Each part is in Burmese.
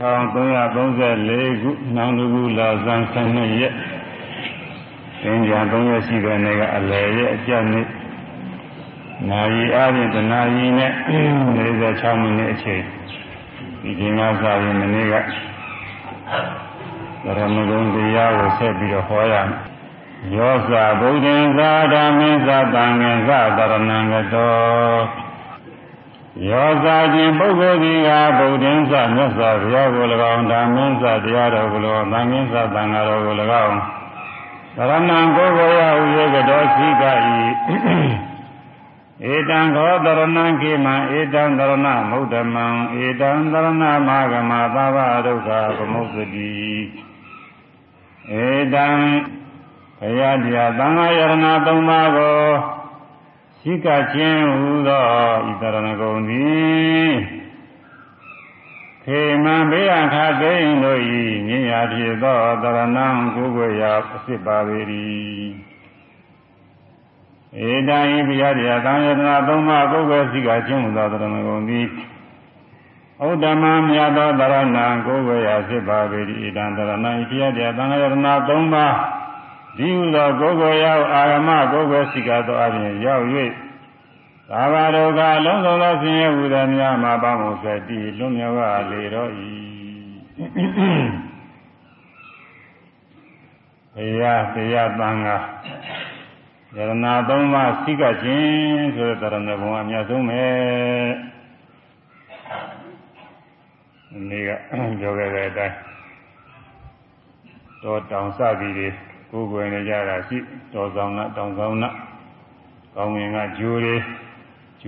1334ခုနောင်တကူလာဇန်12ရက်သင်္ကြန်3ရက်ရှိတဲ့နေ့ကအလယ်ရဲ့အကျနေ့နာရီအားဖြင့်တနာရီနဲ့46မိနစ်အချိန်ဒီချိန်ကစပြီးမနေ့ကရမဂုံတရားကိုဆက်ပြီးတော့ဟောရမယ်ယောဇာဗုဒ္ဓံသာဓမ္မင်္သာတံငင်္သာတရဏံကတော ယောဇာခြင်းပုဂ္ဂိုလ်ကြီးကဗုဒ္ဓံသာမြတ်စွာဘုရားကို၎င်းဓမ္မင်္သာတရားတော်ကို၎င်းသံဃင်္သာသံဃာတော်ကို၎င်းသရဏံကိုယ်ကိုရဥယေကတော်ရှိကဤဧတံခောတရဏံကိမံဧတံတရဏမௌဓမံဧတံတရဏမာဂမသဗ္ဗဒုက္ခဗမုစ္စတိဧတံဘုရားတရားသံဃာယရဏသုံးပါးကို ရှိကခြင်းဟူသောဤတရဏဂုံသည်ခေမံဘေးအခါသိင်တို့ဤညဉ့်ရာဖြစ်သောတရဏံကိုယ်ွယ်ရာအစစ်ပါပေ၏ဧတံဤဘုရားတရားသံဃာယရဏသုံးပါးကိုယ်ွယ်ရှိကခြင်းဟူသောတရဏဂုံသည်ဥဒ္ဓမမြတ်သောတရဏံကိုယ်ွယ်ရာစစ်ပါပေ၏ဧတံတရဏံဤဘုရားတရားသံဃာယရဏသုံးပါးဒီဟုသောကိုယ်ကိုယ်ရောက်အာရမကိုယ်ကိုယ်စိကသောအပြင်ရောက်၍ သာဘာဒုက္ခလုံးစုံသောဆင်းရဲဟူသည်များမှာပါမှုစတိလွန်မြောက်လေတော့၏ဘုရားတရားသံဃာယရနာသုံးပါးစိကခြင်းဆိုတဲ့တရဏဘုံအများဆုံးပဲဒီနေ့ကပြောခဲ့တဲ့အတိုင်းတော်တောင်စသည်တွေကိုယ်ကိုယ်နေကြတာရှိတော်ဆောင်နာတောင်ဆောင်နာကောင်းငင်ကဂျိုးတွေ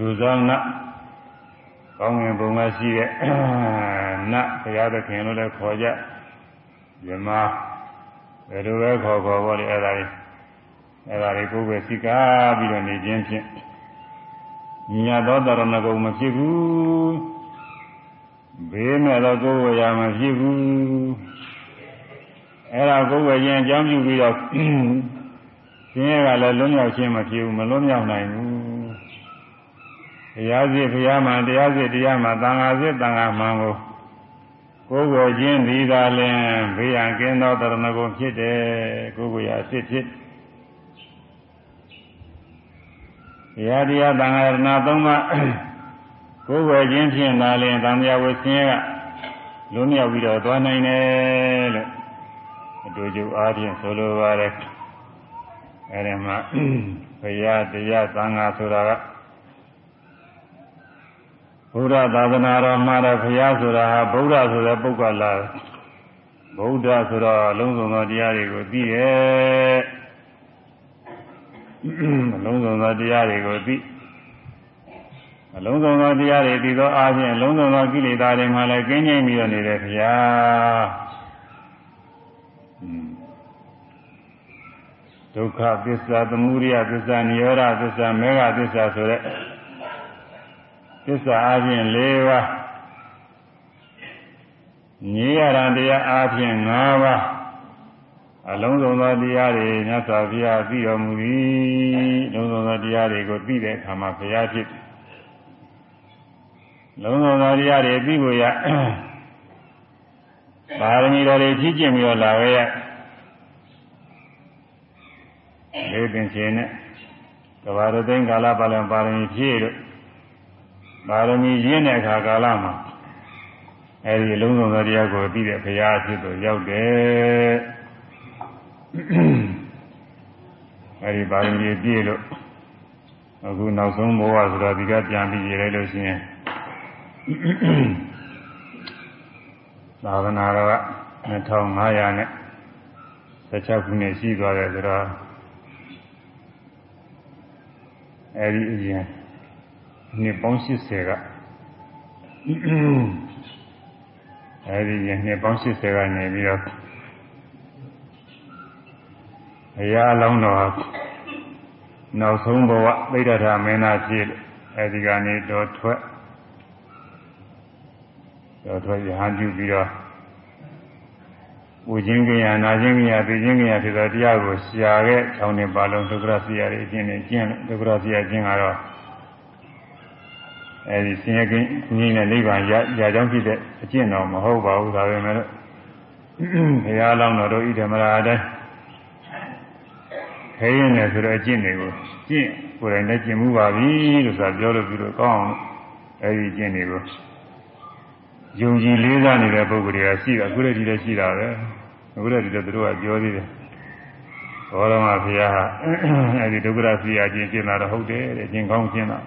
ဂျိုးဆောင်နာကောင်းငင်ဘုံကရှိတဲ့နတ်ဘုရားသခင်လို့လည်းခေါ်ကြမြမဘယ်လိုပဲခေါ်ခေါ်ပေါ့လေအဲ့ဒါတွေအဲ့ဒါတွေကိုယ်ပဲစိကားပြီးတော့နေခြင်းဖြင့်ညီရသောတရဏဂုံမဖြစ်ဘူးဘေးမဲ့တော့ကိုယ်ဝေရမဖြစ်ဘူးအဲ့ဒါကိုယ်ဝယ်ခြင်းအကြောင်းပြုပြီးတော့ဆင်းရဲကလည်းလွတ်မြောက်ခြင်းမဖြစ်ဘူးမလွတ်မြောက်နိုင်ဘူးတ ရားစစ်ဘုရားမှာတရားစစ်တရားမှာသံဃာစစ်သံဃာမှန်ကိုကိုယ်ဝယ်ခြင်းဒီသာလင်ဘေးရန်ကင်းသောတရဏဂုံဖြစ်တယ်ကိုယ်ဝယ်ရစစ်ဖြစ်တရားတရားသံဃာရဏသုံးပါးကိုယ်ဝယ်ခြင်းဖြင့်သာလင်သံဃာဝယ်ဆင်းရဲကလွတ်မြောက်ပြီးတော့သွားနိုင်တယ်လို့အတူတူအားဖြင့်ဆိုလိုပါတယ်အဲဒီမှာဘုရားတရားသံဃာဆိုတာက ဘုရားသာသနာတော်မှာတော့ဘုရားဆိုတာဟာဗုဒ္ဓဆိုတဲ့ပုဂ္ဂလာဗုဒ္ဓဆိုတော့လုံးစုံသောတရားတွေကိုသိရဲ့လုံးစုံသောတရားတွေကိုသိအလုံးစုံသောတရားတွေသိသောအားဖြင့်လုံးစုံသောကိလေသာတွေမှလည်းကင်းငြိမ်းပြီးတော့နေတယ်ဘုရားဒုက္ခသစ္စာသမုဒယသစ္စာនិရောဓသစ္စာမေဃသစ္စာဆိုတဲ့ သစ္စာအချင်း၄ပါးညီရတာတရားအချင်း၅ပါးအလုံးစုံသောတရားတွေမြတ်စွာဘုရားသိတော်မူသည်လုံးစုံသောတရားတွေကိုသိတဲ့အခါမှာဘုရားဖြစ်လုံးစုံသောတရားတွေသိဖို့ရပါရမီတော်တွေဖြည့်ကျင့်ပြီးတော့လာခဲ့ရလေးပင်ရှင်နဲ့ကဘာရသိန်းကာလပါလံပါရမီဖြည့်လို့ ပါရမီရင်းတဲ့အခါကာလမှာအဲဒီလုံးစုံသောတရားကိုသိတဲ့ဘုရားဖြစ်သူရောက်တယ်အဲဒီပါရမီပြည့်လို့အခုနောက်ဆုံးဘဝဆိုတော့ဒီကပြန်ပြီးရလိုက်လို့ရှိရင်သာသနာတော်က2500နဲ့16ခုနှစ်ရှိသွားတယ်ဆိုတော့အဲဒီအရင် နှစ်ပေါင်း80ကအဲဒီရင်နှစ်ပေါင်း80ကနေပြီးတော့အရာလောင်းတော်နောက်ဆုံးဘဝသိဒ္ဓထာမင်းသားဖြစ်အဲဒီကနေတော့ထွက်တော့ထွက်ရဟန်းပြုပြီးတော့ဝူခြင်းကရနာခြင်းကရသိခြင်းကရဖြစ်သောတရားကိုရှာခဲ့၆နှစ်ပါလုံးဒုက္ခရစီရရဲ့အကျင့်နဲ့ကျင့်ဒုက္ခရစီရကျင့်ကတော့ အဲဒီဆင်းရဲကင်းကြီးနဲ့နိဗ္ဗာန်ရရကြောင်းဖြစ်တဲ့အကျင့်တော်မဟုတ်ပါဘူးဒါပဲမဲ့လို့ဘုရားလောင်းတော်တို့ဣဓမရာတဲ့ခဲရင်တယ်ဆိုတော့အကျင့်တွေကိုကျင့်ကိုယ်တိုင်လည်းကျင့်မှုပါပြီလို့ဆိုတာပြောလို့ပြီးတော့ကောင်းအောင်အဲဒီကျင့်တွေကိုယုံကြည်လေးစားနေတဲ့ပုဂ္ဂိုလ်တွေကရှိတာအခုလည်းဒီလည်းရှိတာပဲအခုလည်းဒီလည်းသူတို့ကပြောသေးတယ်ဘောရမဘုရားဟာအဲဒီဒုက္ခရစီယာကျင့်ကျင့်တာတော့ဟုတ်တယ်တဲ့ကျင့်ကောင်းကျင့်တာ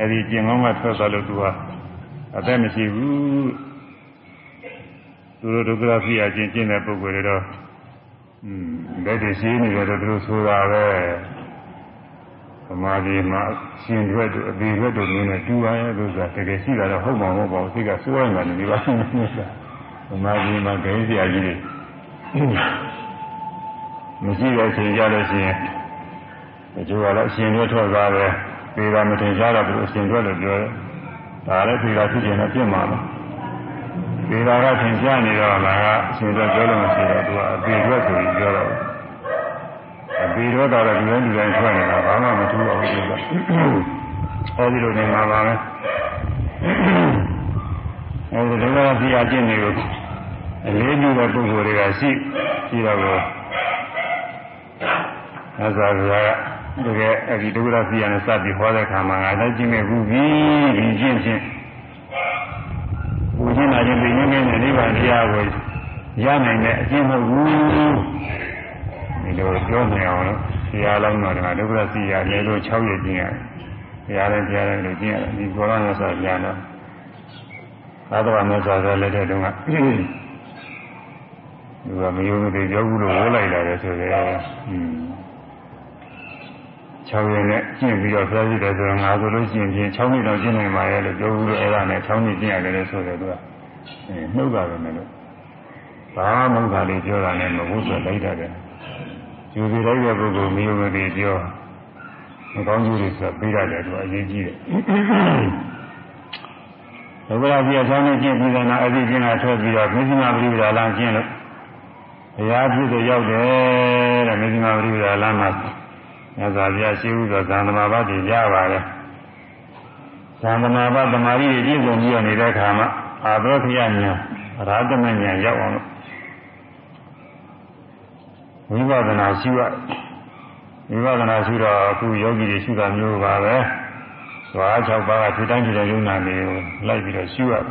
အဲဒီကျင့်ကောင်းကထွက်သွားလို့သူဟာအသက်မရှိဘူးသူတို့ဒုက္ခရစီယာကျင့်ကျင့်တဲ့ပုဂ္ဂိုလ်တွေတော့อืมလက်တွေရှိနေတယ်တော့သူတို့ဆိုတာပဲသမာဓိမှာရှင်ရွက်တို့အပေရွက်တို့မျိုးနဲ့တူပါရဲ့လို့ဆိုတာတကယ်ရှိတာတော့ဟုတ်မှာမဟုတ်ပါဘူးစိတ်ကစိုးရမှာနေပါသမာဓိမှာဂိမ်းစရာကြီးတွေမရှိတဲ့အချိန်ကြလို့ရှိရင်ဒီလိုကလည်းအရှင်ရွက်ထွက်သွားတယ် ပေတာမထင်ရှားတော့သူအရှင်ရွက်လို့ပြောတယ်ဒါလည်းပေတာဖြစ်ရင်လည်းပြင့်မှာပါပေတာကထင်ရှားနေတော့လားကအရှင်ရွက်ပြောလို့မရှိတော့သူကအပေရွက်ဆိုပြီးပြောတော့အပေရွက်ကတော့ဒီတိုင်းဒီတိုင်းထွက်နေတာဘာမှမထူးအောင်လို့ပြောအဲဒီလိုနေမှာပါပဲအဲဒီဒုက္ခဖြစ်အကျင့်တွေကိုအလေးပြုတဲ့ပုဂ္ဂိုလ်တွေကရှိရှိတော့ကိုသစ္စာဗျာ တကယ်အဲဒီဒုက္ခဖြစ်ရနဲ့စပြီးဟောတဲ့အခါမှာငါလည်းကျင့်ခဲ့ဘူးပြီဒီကျင့်ချင်းဘုရားနာခြင်းပြင်းနေတဲ့နိဗ္ဗာန်တရားကိုရနိုင်တဲ့အကျင့်မဟုတ်ဘူးဒီလိုပြောနိုင်အောင်လို့ဆရာလောင်းတော်ကဒုက္ခစီရလေလို့6ရက်ကျင့်ရတယ်ဆရာလည်းဆရာလည်းလို့ကျင့်ရတယ်ဒီဘောရမြတ်စွာဘုရားတော့သာသနာမြတ်စွာဘုရားလက်ထက်တုန်းကသူကမယုံမသိကြောဘူးလို့ဝေါ်လိုက်တာလေဆိုရဲอืม 6ရက်နဲ့ကျင့်ပြီးတော့ဖျားကြည့်တယ်ဆိုတော့ငါဆိုလို့ရှိရင်ဖြင့်6နှစ်တော့ကျင့်နိုင်ပါရဲ့လို့ပြောဘူးလို့အဲ့ဒါနဲ့6နှစ်ကျင့်ရတယ်လို့ဆိုတယ်သူကအဲနှုတ်တာပဲမလို့ဘာမှမဟုတ်တာလေးပြောတာနဲ့မဟုတ်ဆိုလိုက်တာတယ်ယူစီလိုက်တဲ့ပုဂ္ဂိုလ်မယုံမသိပြောမကောင်းကျိုးတွေဆိုပြီးရတယ်သူအရေးကြီးတယ်ဒုက္ခရာကြီးအဆောင်နဲ့ကျင့်ပြီးတဲ့နောက်အသိကျင့်တာထွက်ပြီးတော့မစ္စည်းမပရိပဒါလမ်းကျင့်လို့ဘုရားဖြစ်ဆိုရောက်တယ်တဲ့မစ္စည်းမပရိပဒါလမ်းမှာ မြတ်စွာဘုရားရှိဥသောသံသမာဘတ်တွေရပါတယ်သံသမာဘတ်တမာရီတွေပြည့်စုံပြီးနေတဲ့အခါမှာအာသောခရညာရာသမညာရောက်အောင်လို့ဝိပဿနာရှိရဝိပဿနာရှိတော့အခုယောဂီတွေရှိတာမျိုးပါပဲသွား6ပါးကထူတိုင်းထူတိုင်းယုံနာတွေကိုလိုက်ပြီးတော့ရှိရတယ်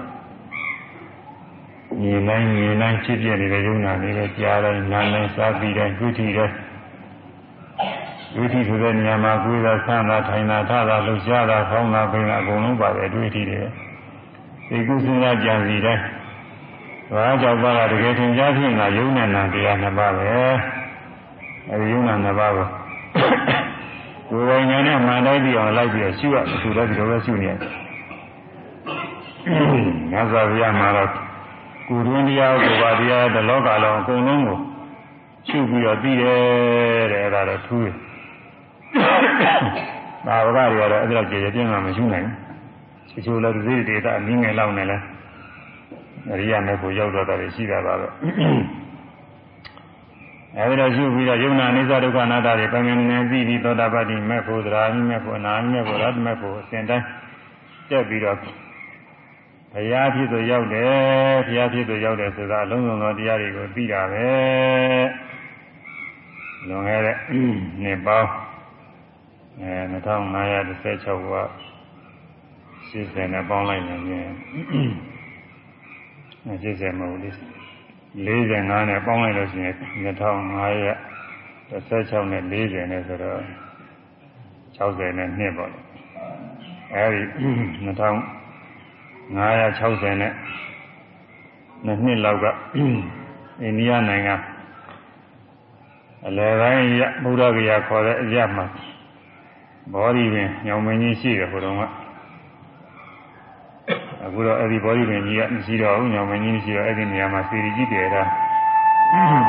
ညီနိုင်ညီနိုင်ဖြစ်ပြနေတဲ့ယုံနာတွေလည်းကြားတိုင်းနားတိုင်းစားပြီးတိုင်းတွေ့ထိတယ် ဒုတိဆိုတဲ့နေရာမှာကိုယ်သာဆန်းသာထိုင်သာထသာလှုပ်ရှားသာဖောင်းသာပိန်သာအကုန်လုံးပါတယ်တွေ့ထိတယ်ဒီကုသနာကြံစီတိုင်းဘာကြောင့်ပါလားတကယ်သင်ကြားဖြစ်နေတာယုံနဲ့နာတရားနှစ်ပါးပဲအဲဒီယုံနာနှစ်ပါးကိုကိုယ်ပိုင်ဉာဏ်နဲ့မှန်တိုင်းပြီးအောင်လိုက်ပြီးတော့ရှုရသူတော့ဒီလိုပဲရှုနေရတယ်။ငါသာဗျာမှာတော့ကိုယ်တွင်းတရားကိုယ်ပါတရားတလောကလုံးအကုန်လုံးကိုရှုပြီးတော့ပြီးတယ်တဲ့အဲ့ဒါတော့ထူးတယ်။ ဒါဝကတွေကတော့အဲ့ဒါကြေကြေပြင်းမှမရှုနိုင်ဘူး။ချိုးချိုးလည်းဒီဒေတာနင်းငယ်လောက်နဲ့လဲအရိယာမေဖို့ရောက်တော့တယ်ရှိတာပါပဲ။အဲဒီတော့ရှုပြီးတော့ယုံနာအိစ္ဆဒုက္ခအနတ္တတွေပိုင်းနေပြီးပြီးသောတာပတိမေဖို့သရာမိမေဖို့အနာမိမေဖို့ရတ္တမေဖို့အစဉ်တိုင်းတက်ပြီးတော့ဘုရားဖြစ်ဆိုရောက်တယ်ဘုရားဖြစ်ဆိုရောက်တယ်ဆိုတာအလုံးစုံသောတရားတွေကိုသိတာပဲလွန်ခဲ့တဲ့နှစ်ပေါင်း အဲ2516က80နဲ့ပေါင်းလိုက်ရင်80မဟုတ်ဘူး45နဲ့ပေါင်းလိုက်လို့ရှိရင်2516နဲ့40နဲ့ဆိုတော့60နဲ့နှစ်ပေါ့အဲဒီ2560နဲ့နှစ်နှစ်လောက်ကအိန္ဒိယနိုင်ငံအလယ်ပိုင်းရဘုရားကရာခေါ်တဲ့အရမှာ ဘောဓိပင်ညောင်မင်းကြီးရှိတယ်ဟိုတုန်းကအခုတော့အဲ့ဒီဘောဓိပင်ကြီးကမရှိတော့ဘူးညောင်မင်းကြီးမရှိတော့အဲ့ဒီနေရာမှာစီရီကြီးတည်တာ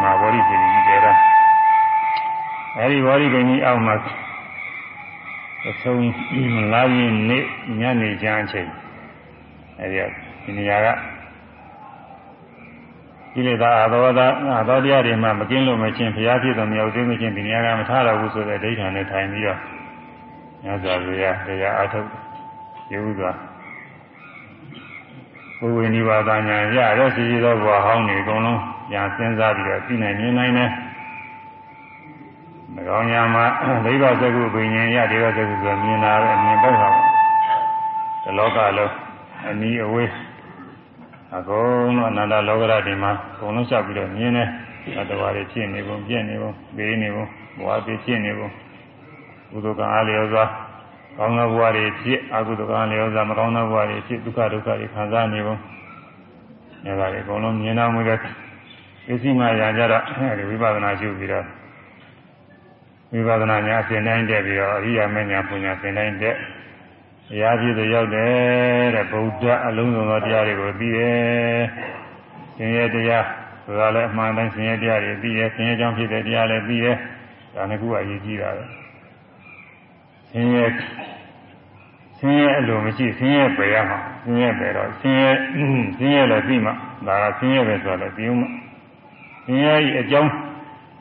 မာဘောဓိစီရီကြီးတည်တာအဲ့ဒီဘောဓိပင်ကြီးအောက်မှာအဆုံးလာရင်နေ့ညနေချမ်းအချိန်အဲ့ဒီဒီနေရာကဒီလေသာအသောသာအသောတရားတွေမှမကင်းလို့မချင်းဘုရားဖြစ်တော်မြောက်သိမချင်းဒီနေရာကမထားတော့ဘူးဆိုတဲ့ဒိဋ္ဌာန်နဲ့ထိုင်ပြီးတော့ ညဇာဘုရားတရားအားထုတ်ကျေဥစွာဘုဝေနိဗ္ဗာန်ညာရတော့ရှိရှိသောဘဝဟောင်းနေအကုန်လုံးညာစဉ်းစားပြီးတော့သိနိုင်မြင်နိုင်တယ်မကောင်းညာမှာဒိဗ္ဗစကုပင်ဉ္ရဒေဝစကုဆိုမြင်လာတယ်မြင်ပေါ့တာဒီလောကလုံးအနီးအဝေးအကုန်လုံးအနန္တလောကရဒီမှာအကုန်လုံးလျှောက်ပြီးတော့မြင်တယ်သတ္တဝါတွေဖြစ်နေပုံပြည့်နေပုံပေးနေပုံဘဝတွေဖြစ်နေပုံ ကုသိုလ်ကံအားလျော်စွာကောင်းသောဘဝတွေဖြစ်အကုသိုလ်ကံအားလျော်စွာမကောင်းသောဘဝတွေဖြစ်ဒုက္ခဒုက္ခတွေခံစားနေပုံအဲဒါတွေအကုန်လုံးမြင်တော်မူတဲ့ပစ္စည်းမှရာကြတော့အဲဒီဝိပဿနာရှုပြီးတော့ဝိပဿနာညာအစဉ်တိုင်းတက်ပြီးတော့အရိယာမဉ္ဇဉ်ပညာအစဉ်တိုင်းတက်အရာပြည့်စုံရောက်တယ်တဲ့ဗုဒ္ဓအလုံးစုံသောတရားတွေကိုသိတယ်။ရှင်ရဲ့တရားဆိုတာလည်းအမှန်တိုင်းရှင်ရဲ့တရားတွေသိတယ်ရှင်ရဲ့ကြောင့်ဖြစ်တဲ့တရားလည်းသိတယ်ဒါနှစ်ခုကအရေးကြီးတာပဲ ရှင်ရဲ့ရှင်ရဲ့အလိုမရှိရှင်ရဲ့ပယ်ရမှာရှင်ရဲ့ပယ်တော့ရှင်ရဲ့ရှင်ရဲ့လည်းသိမှဒါကရှင်ရဲ့ပဲဆိုတော့ပြီးမှရှင်ရဲ့အကြောင်း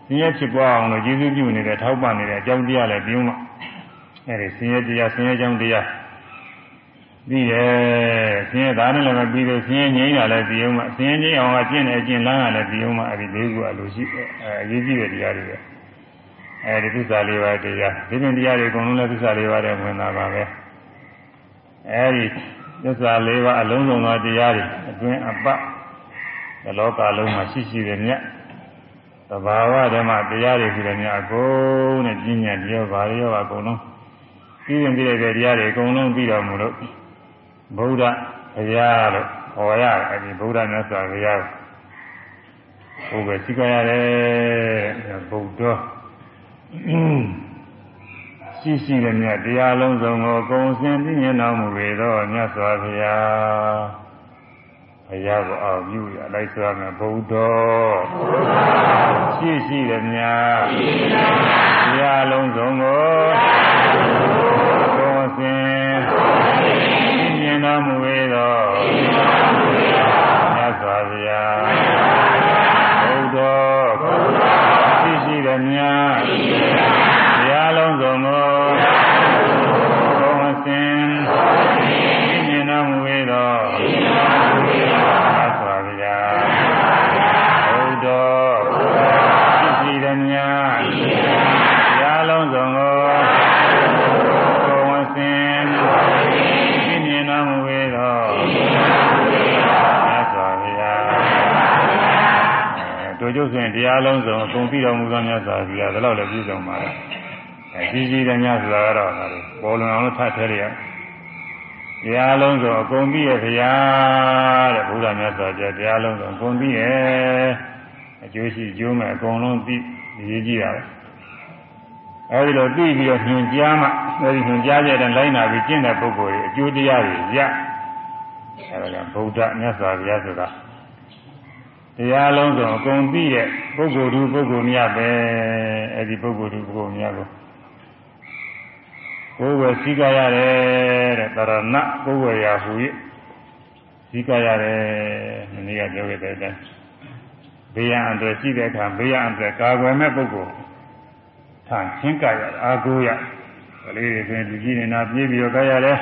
ရှင်ရဲ့ဖြစ်ပွားအောင်လို့ကျေးဇူးပြုနေတဲ့ထောက်ပံ့နေတဲ့အကြောင်းတရားလည်းပြီးမှအဲဒီရှင်ရဲ့တရားရှင်ရဲ့အကြောင်းတရားပြီးတယ်ဆင်းရဲသားနဲ့လည်းမပြီးသေးဆင်းရဲငြိမ်းတာလည်းပြီးအောင်မှဆင်းရဲငြိမ်းအောင်ကကျင့်တယ်ကျင့်လန်းကလည်းပြီးအောင်မှအဲဒီလေးခုအလိုရှိအဲအရေးကြီးတဲ့တရားတွေပဲ အဲဒီသစ္စာလေးပါးတရားဒီပြင်တရားတွေအကုန်လုံးလည်းသစ္စာလေးပါးတဲ့ဝင်တာပါပဲအဲဒီသစ္စာလေးပါးအလုံးစုံသောတရားတွေအတွင်းအပဒီလောကလုံးမှာရှိရှိတဲ့မြတ်သဘာဝဓမ္မတရားတွေပြီးတဲ့မြတ်အကုန်နဲ့ပြညာတရားဘာတွေရောအကုန်လုံးပြီးရင်ပြီးတဲ့တရားတွေအကုန်လုံးပြီးတော်မူလို့ဗုဒ္ဓဘုရားလို့ခေါ်ရတယ်အဲဒီဗုဒ္ဓမြတ်စွာဘုရားဘုပဲသိကြရတယ်ဗုဒ္ဓ ရှိရှိတဲ့မြတ်တရားလုံးစုံကိုကုံစင်သိမြင်တော်မူပေသောမြတ်စွာဘုရားဘုရားကိုအောင်ပြုရလိုက်ဆိုရမယ်ဗုဒ္ဓရှိရှိတဲ့မြတ်တရားလုံးစုံကိုကုံစင်တော်မူ၏သောမြတ်စွာဘုရားဘုဒ္ဓရှိရှိသည်များဘု တို့ကျုပ်ဆိုရင်တရားလုံးစုံအကုန်ပြီးတော်မူသောမြတ်စွာဘုရားဒါတော့လည်းပြည့်စုံပါလားအဲကြီးကြီးတဲ့မြတ်စွာကတော့ဒါလိုပေါ်လွန်အောင်လို့ထပ်ထဲရတရားလုံးစုံအကုန်ပြီးရဲ့ဘုရားတဲ့ဘုရားမြတ်စွာဘုရားတရားလုံးစုံအကုန်ပြီးရဲ့အကျိုးရှိအကျိုးမဲ့အကုန်လုံးပြီးရေးကြည့်တာပဲအဲဒီလိုသိပြီးတော့ညွှန်ကြားမှအဲဒီညွှန်ကြားတဲ့တိုင်းလိုက်နာပြီးကျင့်တဲ့ပုဂ္ဂိုလ်တွေအကျိုးတရားတွေရ အဲဒါကဗုဒ္ဓမြတ်စွာဘုရားဆိုတာတရားလုံးစုံအကုန်ပြီးတဲ့ပုဂ္ဂိုလ်သူပုဂ္ဂိုလ်များပဲအဲ့ဒီပုဂ္ဂိုလ်သူပုဂ္ဂိုလ်များကိုကိုယ်ဝယ်စည်းကရတယ်တဲ့တရဏကိုယ်ဝယ်ရာဟူ၍စည်းကရတယ်မနေ့ကပြောခဲ့တဲ့အတိုင်းဘေးရန်အန္တရာယ်ရှိတဲ့အခါဘေးရန်အန္တရာယ်ကာကွယ်မဲ့ပုဂ္ဂိုလ်ထန်ချင်းကရအာကိုရကလေးတွေဆိုရင်လူကြီးနေတာပြေးပြီးတော့ကြရတယ်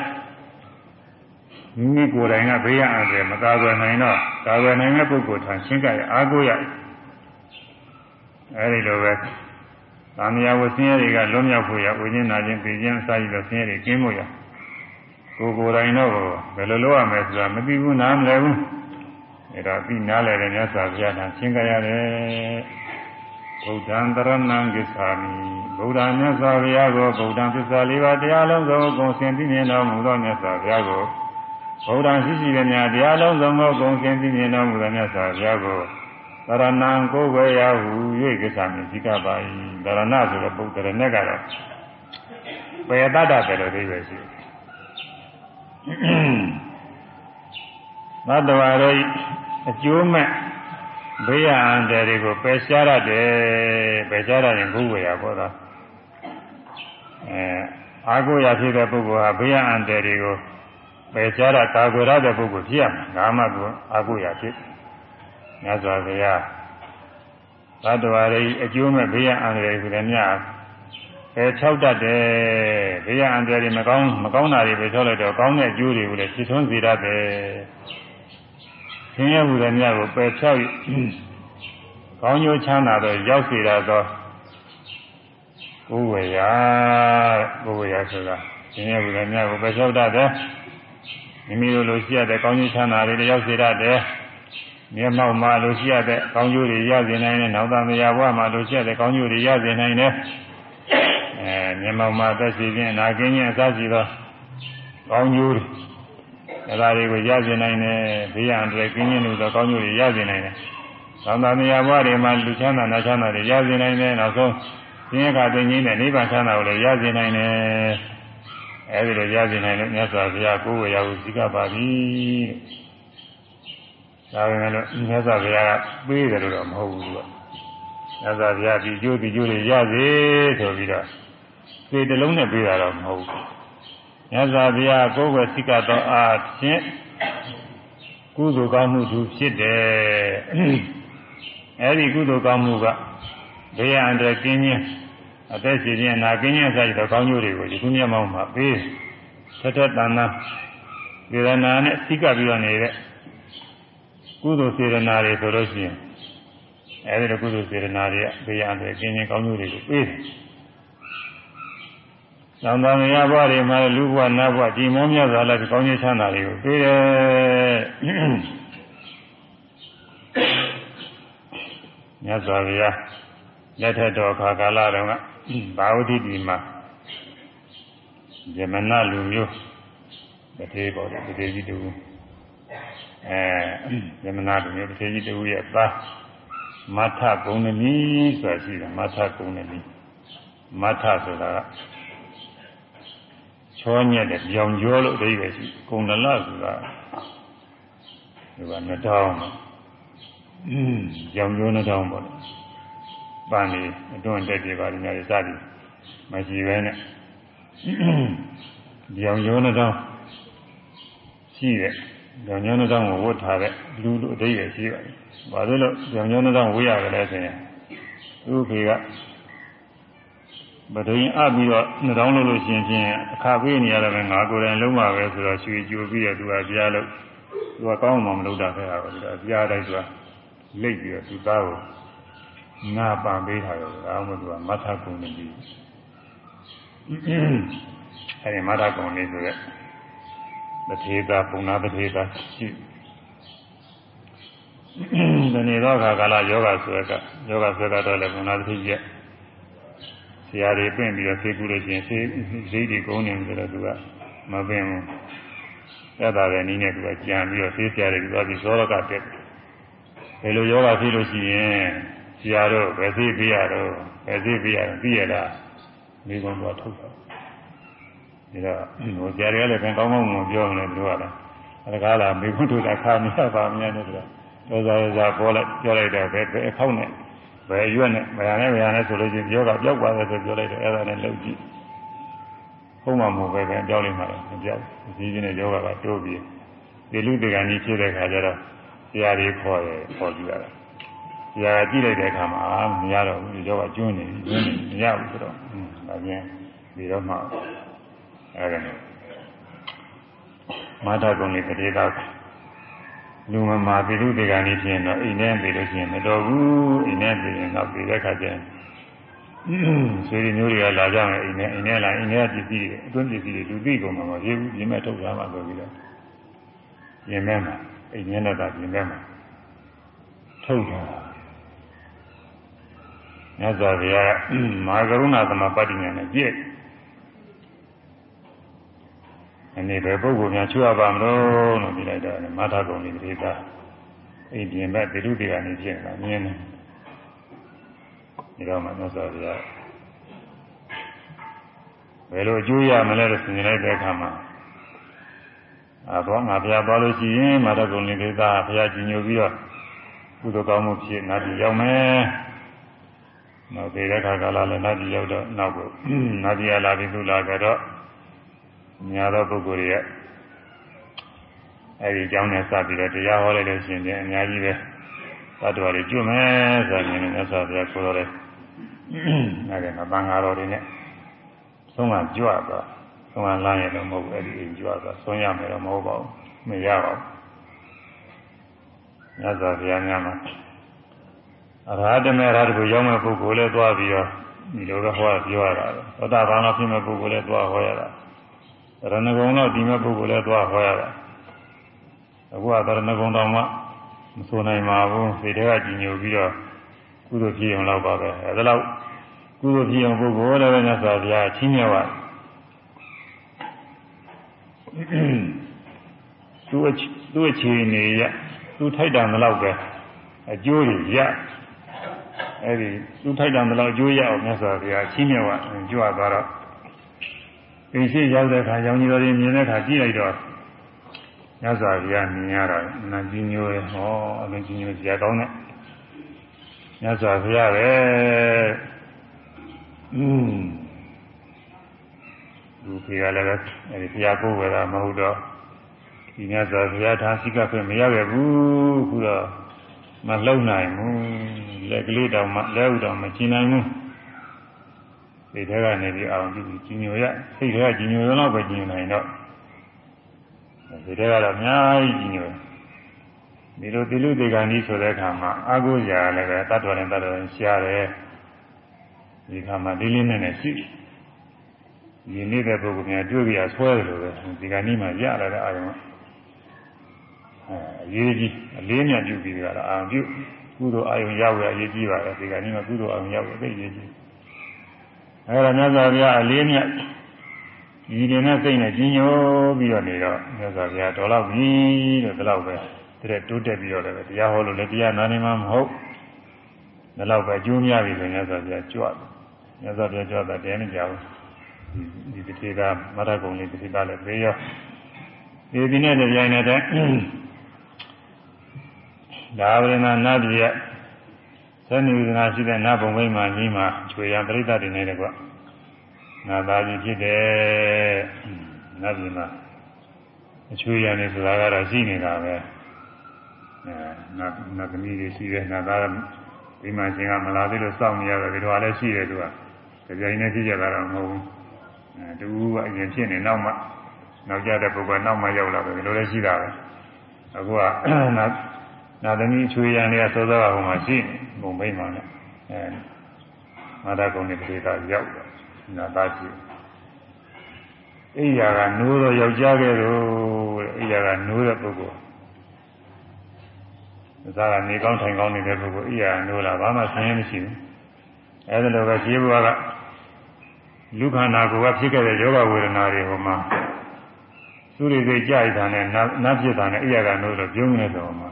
မိမိကိုယ်တိုင်ကဘေးရန်အန္တရာယ်မကာကွယ်နိုင်တော့ကာကွယ်နိုင်တဲ့ပုဂ္ဂိုလ်ထံရှင်းကြရအားကိုးရအဲဒီလိုပဲသံဃာဝဆင်းရဲတွေကလွတ်မြောက်ဖို့ရဝိညာဉ်နာခြင်းသိခြင်းအစာရည်လို့ဆင်းရဲတွေကင်းဖို့ရကိုယ်ကိုယ်တိုင်တော့ဘယ်လိုလုပ်ရမလဲဆိုတာမသိဘူးနားမလည်ဘူးအဲဒါပြီးနားလည်တဲ့မြတ်စွာဘုရားထံရှင်းကြရတယ်ဗုဒ္ဓံတရဏံကိသာမိဗုဒ္ဓမြတ်စွာဘုရားကိုဗုဒ္ဓံသစ္စာလေးပါးတရားလုံးစုံကိုဆင်သိမြင်တော်မူသောမြတ်စွာဘုရားကို ဗုဒ္ဓရှိရှိတဲ့များတရားလုံးစုံကိုဂုံသင်သိမြင်တော်မူတဲ့မြတ်စွာဘုရားကိုသရဏံကိုဝေယဟု၍ကိစ္စမြင်သိကပါ၏သရဏဆိုတဲ့ပုဒ်တရနဲ့ကတော့ပေတတ္တတယ်လို့သိပဲရှိသတ္တဝါတို့အကျိုးမဲ့ဘေးရန်တွေကိုပယ်ရှားရတယ်ပယ်ရှားရရင်ဘုဝေယပေါ်တော့အဲအာကိုရဖြစ်တဲ့ပုဂ္ဂိုလ်ဟာဘေးရန်တွေကို ပယ်ရှားတာကာကွယ်ရတဲ့ပုဂ္ဂိုလ်ဖြစ်ရမှာဒါမှသူအာဟုရဖြစ်မြတ်စွာဘုရားသတ္တဝါတွေအကျိုးမဲ့ဘေးရန်အန္တရာယ်ဆိုတဲ့မြတ်ပဲဖြောက်တတ်တယ်ဘေးရန်အန္တရာယ်တွေမကောင်းမကောင်းတာတွေပဲဖြောက်လိုက်တော့ကောင်းတဲ့အကျိုးတွေကိုလည်းဖြစ်ထွန်းစေတတ်တယ်ဆင်းရဲမှုတွေများကိုပယ်ဖြောက်ကောင်းကျိုးချမ်းသာတော့ရောက်စေတတ်သောကိုယ်ဝေရာကိုယ်ဝေရာဆိုတာဆင်းရဲမှုတွေများကိုပယ်ဖြောက်တတ်တယ် မိမိတို့လိုရှိရတဲ့ကောင်းကျိုးချမ်းသာတွေရောက်စေတတ်တယ်မျက်မှောက်မှာလိုရှိရတဲ့ကောင်းကျိုးတွေရစေနိုင်တယ်နောက်သားမယားဘဝမှာလိုရှိရတဲ့ကောင်းကျိုးတွေရစေနိုင်တယ်အဲမျက်မှောက်မှာသက်ရှိခြင်းအနာကင်းခြင်းအစရှိသောကောင်းကျိုးတွေအဲဒါတွေကိုရစေနိုင်တယ်ဘေးရန်တွေကင်းခြင်းလို့သောကောင်းကျိုးတွေရစေနိုင်တယ်နောက်သားမယားဘဝတွေမှာလူချမ်းသာနာချမ်းသာတွေရစေနိုင်တယ်နောက်ဆုံးသင်္ခါသိငြိမ်းတဲ့နိဗ္ဗာန်ချမ်းသာကိုလည်းရစေနိုင်တယ် အဲဒီလိုရစေနိုင်လို့မြတ်စွာဘုရားကိုယ်ဝေယဟုဇိကပါသည်ဒါပေမဲ့လို့မြတ်စွာဘုရားကပေးတယ်လို့တော့မဟုတ်ဘူးကမြတ်စွာဘုရားဒီကျိုးဒီကျိုးတွေရစေဆိုပြီးတော့စေတလုံးနဲ့ပေးတာတော့မဟုတ်ဘူးမြတ်စွာဘုရားကိုယ်ဝေစိကတော်အားဖြင့်ကုသိုလ်ကောင်းမှုသူဖြစ်တယ်အဲဒီကုသိုလ်ကောင်းမှုကဘေးရန်တွေကင်းခြင်း အသက်ရှင်ခြင်းနာကင်းခြင်းဆိုင်တဲ့ကောင်းကျိုးတွေကိုဒီခုမျက်မှောက်မှာပေးထက်ထက်တန်တန်ဝေဒနာနဲ့စိကပြီးတော့နေတဲ့ကုသိုလ်စေရနာတွေဆိုလို့ရှိရင်အဲဒီလိုကုသိုလ်စေရနာတွေကဘေးရန်တွေကင်းခြင်းကောင်းကျိုးတွေကိုပေးတယ်သံဃာမယဘဝတွေမှာလူဘဝနတ်ဘဝဒီမောမြတ်စွာလည်းကောင်းကျိုးချမ်းသာတွေကိုပေးတယ်မြတ်စွာဘုရားလက်ထက်တော်ခါကာလတုန်းက ဘာဝတိပြည်မှာဇမနလူမျိုးတထေးပေါ်တယ်တထေးကြီးတူအဲဇမနလူမျိုးတထေးကြီးတူရဲ့သားမထကုံနမီဆိုတာရှိတယ်မထကုံနမီမထဆိုတာကချောညက်တဲ့ကြောင်ကျော်လို့အဓိပ္ပာယ်ရှိကုံနလဆိုတာဒီကနှစ်တောင်းอืมကြောင်ကျော်နှစ်တောင်း ပေါ့ပန်းနေအတွန်းတက်ပြေပါလိမ့်မယ်စသည်မရှိပဲနဲ့ကြောင်ကျော်နှစ်တောင်းရှိတဲ့ကြောင်ကျော်နှစ်တောင်းကိုဝတ်ထားတဲ့လူလူအဓိပ္ပာယ်ရှိပါတယ်ဘာလို့လဲကြောင်ကျော်နှစ်တောင်းဝေးရတယ်လဲဆိုရင်သူ့ဖေကဗဒိန်အပ်ပြီးတော့နှတောင်းလို့လို့ရှင်ဖြင့်အခါပေးနေရတယ်ပဲငါကိုယ်တိုင်လုံးပါပဲဆိုတော့ရွှေကြိုပြီးတော့သူကကြားလို့သူကကောင်းမှမလုပ်တာခဲ့တာပဲသူကကြားတိုင်းသူကလိတ်ပြီးတော့သူသားကို ငါပန်ပေးထားတယ်ဒါမှမဟုတ်သူကမထကုံနေပြီအဲဒီမထကုံနေဆိုရက်တထေသာပုံနာတထေသာရှိဒီနေ့တော့ခါကာလယောဂဆွဲကယောဂဆွဲကတော့လည်းပုံနာတထေကြီးဆရာတွေပြင်ပြီးတော့ဆေးကူလို့ရှိရင်ဆေးဈေးတွေကုန်နေတယ်ဆိုတော့သူကမပင်ဘူးအဲ့ဒါပဲနည်းနဲ့သူကကြံပြီးတော့ဆေးဆရာတွေပြောပြီးသောရကတက်ဘယ်လိုယောဂဖြစ်လို့ရှိရင် ဆရာတို့ဘယ်ဆေးပေးရတော့ဘယ်ဆေးပေးရတော့သိရလားမိကုံတော့ထုတ်တာဒါတော့ဟိုဆရာတွေကလည်းပြန်ကောင်းကောင်းမပြောမလဲသူကလည်းအဲဒါကလာမိကုံထုတ်တာခါမရပါမရနဲ့ဆိုတော့သောသာသာပေါ်လိုက်ပြောလိုက်တော့ဘယ်အခေါက်နဲ့ဘယ်ရွက်နဲ့ဘယ်ဟာနဲ့ဘယ်ဟာနဲ့ဆိုလို့ချင်းပြောတာပြောက်သွားတယ်ဆိုပြောလိုက်တော့အဲ့ဒါနဲ့လုပ်ကြည့်ဟုတ်မှမဟုတ်ပဲပဲပြောလိုက်မှလည်းမပြောက်ဒီကြီးနဲ့ယောဂကတိုးပြီးဒီလူတကန်ကြီးဖြစ်တဲ့ခါကျတော့ဆရာကြီးခေါ်ရခေါ်ကြည့်ရတာ ဆရာကြည့်လိုက်တဲ့အခါမှာမရတော့ဘူးဒီယောဂကျွန်းနေကျွန်းနေမရဘူးဆိုတော့ဒါပြန်ပြီးတော့မှအဲ့ဒါနဲ့မာတာကုံလေးတရေသားလူမမာပိရုတေကံကြီးဖြစ်ရင်တော့အိမ်ထဲပြေလို့ရှိရင်မတော်ဘူးအိမ်ထဲပြေရင်တော့ပြေတဲ့ခါကျရင်ဆွေတွေမျိုးတွေကလာကြမယ်အိမ်ထဲအိမ်ထဲလာအိမ်ထဲပစ္စည်းတွေအတွင်းပစ္စည်းတွေလူသိကုန်မှာမဖြစ်ဘူးပြင်မဲ့ထုတ်ထားမှဆိုပြီးတော့ပြင်မဲ့မှာအိမ်ထဲနဲ့သာပြင်မဲ့မှာထုတ်ထား မြတ်စွာဘုရားမဟာကရုဏာသမပတ္တိဉာဏ်နဲ့ပြည့်အနေပဲပုဂ္ဂိုလ်များချွတ်ရပါမလို့လို့ပြလိုက်တော့မထာကုံလေးတိသာအိမ်ပြင်မဲ့တိရုတေကနေဖြစ်နေတာမြင်တယ်ဒီတော့မှမြတ်စွာဘုရားဘယ်လိုအကျိုးရမလဲလို့ဆင်ခြင်လိုက်တဲ့အခါမှာအာတော့ငါဘုရားသွားလို့ရှိရင်မထာကုံလေးတိသာဘုရားကြီးညိုပြီးတော့ကုသိုလ်ကောင်းမှုဖြစ်နာပြည်ရောက်မယ် နောက်ဒီတဲ့ခါကလာလည်းနာပြည်ရောက်တော့နောက်ကိုနာပြည်လာပြီးသူလာကြတော့များသောပုဂ္ဂိုလ်တွေကအဲဒီအကြောင်းနဲ့စပြီးတော့တရားဟောလိုက်လို့ရှိရင်အများကြီးပဲသတ္တဝါတွေကျွတ်မယ်ဆိုရင်လည်းမြတ်စွာဘုရားဆိုတော့တယ်အဲဒီမှာသံဃာတော်တွေနဲ့ဆုံးကကြွသွားဆုံးကလမ်းရတော့မဟုတ်ဘူးအဲ့ဒီအိမ်ကြွသွားဆုံးရမယ်တော့မဟုတ်ပါဘူးမရပါဘူးမြတ်စွာဘုရားများမှာ အရဟတမေရဟတကိုရောက်မဲ့ပုဂ္ဂိုလ်လည်းသွားပြီးတော့ဒီလိုပဲဟောပြောရတာပဲသောတာပန်တော့ဖြစ်မဲ့ပုဂ္ဂိုလ်လည်းသွားဟောရတာရဏဂုံတော့ဒီမဲ့ပုဂ္ဂိုလ်လည်းသွားဟောရတာအခုကရဏဂုံတော်မှမဆိုနိုင်ပါဘူးစိတ်ထဲကကြည်ညိုပြီးတော့ကုသိုလ်ဖြစ်အောင်လောက်ပါပဲအဲဒါလောက်ကုသိုလ်ဖြစ်အောင်ပုဂ္ဂိုလ်လည်းပဲမြတ်စွာဘုရားချင်းမြတ်ပါသူ့သူ့အခြေအနေရသူထိုက်တာမလောက်ပဲအကျိုးတွေရ အဲ့ဒီသူထိုက်တာမလောက်အကျိုးရအောင်မြတ်စွာဘုရားချင်းမြတ်ပါကြွသွားတော့ပင်ရှိရောက်တဲ့အခါရောင်ကြီးတော်တွေမြင်တဲ့အခါကြည့်လိုက်တော့မြတ်စွာဘုရားမြင်ရတော့နာကြည့်ညိုရဲ့ဟောအလုံးကြည့်ညိုစရာကောင်းတဲ့မြတ်စွာဘုရားပဲอืมလူကြီးကလည်းအဲဒီဘုရားကိုယ်ဝယ်တာမဟုတ်တော့ဒီမြတ်စွာဘုရားထားစိကခွင့်မရခဲ့ဘူးခုတော့မလုံနိုင်ဘူး လက်ကလေးတောင်မှလက်ဥတောင်မကျင်နိုင်ဘူးစိတ်ထဲကနေပြီးအောင်ကြည့်ကြည်ညိုရစိတ်ထဲကကြည်ညိုတော့ပဲကြည်ညိုနိုင်တော့စိတ်ထဲကတော့အများကြီးကြည်ညိုဒီလိုတိလူတေကံဤဆိုတဲ့အခါမှာအာဟုရာလည်းပဲတတ်တော်နဲ့တတ်တော်နဲ့ရှားတယ်ဒီခါမှာဒီလေးနဲ့နဲ့ရှိဒီနေတဲ့ပုဂ္ဂိုလ်များတွေ့ကြရဆွဲတယ်လို့ပဲဒီကနေ့မှရလာတဲ့အာယုံအဲအရေးကြီးအလေးမြတ်ပြုပြီးကြတာအာပြု ကုသိုလ်အာယုံရောက်ရအရေးကြီးပါတယ်ဒီကနေ့မှကုသိုလ်အာယုံရောက်ရသိအရေးကြီးအဲဒါမြတ်စွာဘုရားအလေးမြတ်ဒီတင်နဲ့စိတ်နဲ့ကြီးညိုပြီးတော့နေတော့မြတ်စွာဘုရားတော်တော့ပြီလို့ဒီလောက်ပဲတဲ့တိုးတက်ပြီးတော့လည်းတရားဟောလို့လည်းတရားနာနေမှာမဟုတ်ဒီလောက်ပဲကျိုးများပြီဆိုမြတ်စွာဘုရားကြွတယ်မြတ်စွာဘုရားကြွတာတရားနဲ့ကြောက်ဒီဒီတိကမရကုံလေးဒီတိကလည်းပြေရောဒီဒီနဲ့ကြိုင်နေတဲ့ ဒါဝရဏနာတိယသနိဝဒနာရှိတဲ့နတ်ဘုံမိမာကြီးမှာချွေရန်ပြိဿတွေနေတယ်ကွနာသားကြီးဖြစ်တယ်နတ်ပြည်မှာအချွေရန်နေဆိုတာကတော့ရှိနေတာပဲအဲနတ်နတ်သမီးတွေရှိတယ်နတ်သားဒီမှာရှင်ကမလာသေးလို့စောင့်နေရတယ်ဒီလိုလည်းရှိတယ်သူကကြိုင်နေဖြစ်ကြတာတော့မဟုတ်ဘူးအဲတူကအရင်ဖြစ်နေနောက်မှနောက်ကြတဲ့ပုဂ္ဂိုလ်နောက်မှရောက်လာတယ်ဒီလိုလည်းရှိတာပဲအခုက နာနာသမီးချွေရန်တွေကစောစောကဟိုမှာရှိနေဘုံမိတ်မှလည်းအဲမာတာကုံတွေပြေတာရောက်တယ်နာသားရှိအိယာကနိုးတော့ယောက်ျားကဲတော့အိယာကနိုးတဲ့ပုဂ္ဂိုလ်ဒါကနေကောင်းထိုင်ကောင်းနေတဲ့ပုဂ္ဂိုလ်အိယာနိုးလာဘာမှဆင်းရဲမရှိဘူးအဲဒီလိုပဲခြေဘဝကလူခန္ဓာကိုယ်ကဖြစ်ခဲ့တဲ့ယောဂဝေဒနာတွေဟိုမှာသူတွေစိတ်ကြိုက်တာနဲ့နတ်ဖြစ်တာနဲ့အိယာကနိုးတော့ပြုံးနေတော့မှာ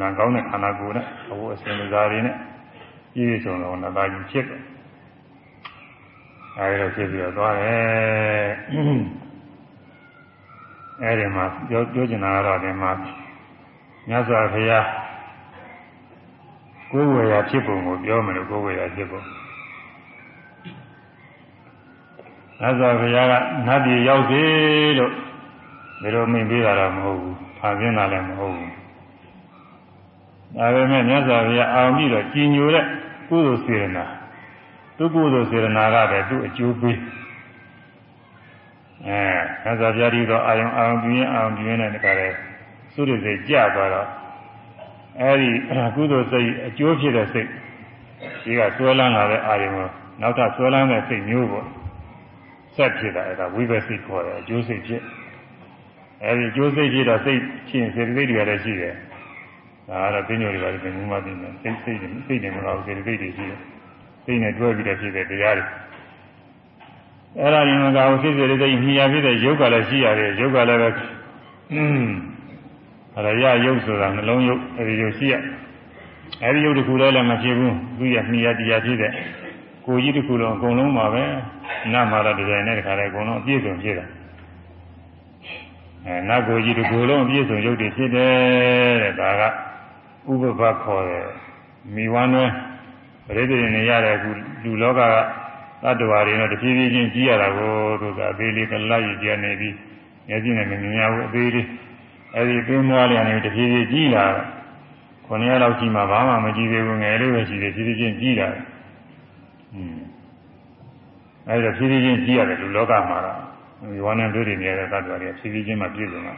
နာကောင်းတဲ့ခန္ဓာကိုယ်နဲ့အဝတ်အစင်စားတွေနဲ့ပြည့်စုံတော့နာသားကြီးဖြစ်တယ်အဲဒီလိုဖြစ်ပြီးတော့သွားတယ်အဲဒီမှာပြောပြောချင်တာကတော့ဒီမှာမြတ်စွာဘုရားကိုယ်ဝေရာဖြစ်ပုံကိုပြောမယ်လို့ကိုယ်ဝေရာဖြစ်ပုံမြတ်စွာဘုရားကနတ်ပြည်ရောက်စေလို့ဒီလိုမိန်ပေးတာတော့မဟုတ်ဘူးဖန်ဆင်းတာလည်းမဟုတ်ဘူး ဒါပေမဲ့မြတ်စွာဘုရားအောင်ပြီးတော့ကြည်ညိုတဲ့ကုသိုလ်စေရနာသူကုသိုလ်စေရနာကပဲသူ့အကျိုးပေးအဲမြတ်စွာဘုရားဒီတော့အာယုံအာယုံပြင်းအာယုံပြင်းတဲ့တခါလဲသုရစေကြသွားတော့အဲဒီကုသိုလ်စိတ်အကျိုးဖြစ်တဲ့စိတ်ဒီကဆွဲလန်းလာတဲ့အာယုံကိုနောက်ထပ်ဆွဲလန်းတဲ့စိတ်မျိုးပေါ့ဆက်ဖြစ်တာအဲဒါဝိပဿိခေါ်တယ်အကျိုးစိတ်ဖြစ်အဲဒီအကျိုးစိတ်ဖြစ်တော့စိတ်ဖြစ်စေတသိက်တွေလည်းရှိတယ် ဒါကတော့သိညိုတွေပါလိမ့်မယ်ဘုရားသိမယ်စိတ်စိတ်တွေစိတ်တွေမဟုတ်စေတသိက်တွေရှိတယ်စိတ်နဲ့တွဲပြီးတော့ဖြစ်တဲ့တရားတွေအဲ့ဒါရင်ကဟိုစိတ်စေတသိက်မြည်ရဖြစ်တဲ့ယုတ်ကလည်းရှိရတယ်ယုတ်ကလည်းပဲอืมအရယယုတ်ဆိုတာနှလုံးယုတ်အဲဒီယုတ်ရှိရအဲဒီယုတ်တစ်ခုလည်းလည်းမဖြစ်ဘူးသူရမြည်ရတရားဖြစ်တဲ့ကိုကြီးတစ်ခုလုံးအကုန်လုံးပါပဲနတ်မှာတော့ဒီတိုင်းနဲ့တခါလဲအကုန်လုံးအပြည့်စုံဖြစ်တာအဲနတ်ကိုကြီးတစ်ခုလုံးအပြည့်စုံယုတ်တွေဖြစ်တယ်တဲ့ဒါက ဥပပခေါ်တယ်မိဝမ်းတွဲပရိသေနေရတဲ့အခုလူလောကကတတ္တဝါတွေတော့တဖြည်းဖြည်းချင်းကြီးရတာကိုသူကအသေးလေးကလတ်ရည်ကျနေပြီးမျက်စိနဲ့မမြင်ရဘူးအသေးလေးအဲဒီပင်းမွားလျာနေတဖြည်းဖြည်းကြီးလာတယ်ခုနှစ်ရက်လောက်ကြီးမှဘာမှမကြည့်သေးဘူးငယ်လေးပဲရှိသေးဖြည်းဖြည်းချင်းကြီးလာတယ်อืมအဲဒီတော့ဖြည်းဖြည်းချင်းကြည့်ရတယ်လူလောကမှာတော့ဒီဝါနဲ့တွေ့နေရတဲ့သတ္တဝါတွေဖြည်းဖြည်းချင်းမှပြည့်စုံတာ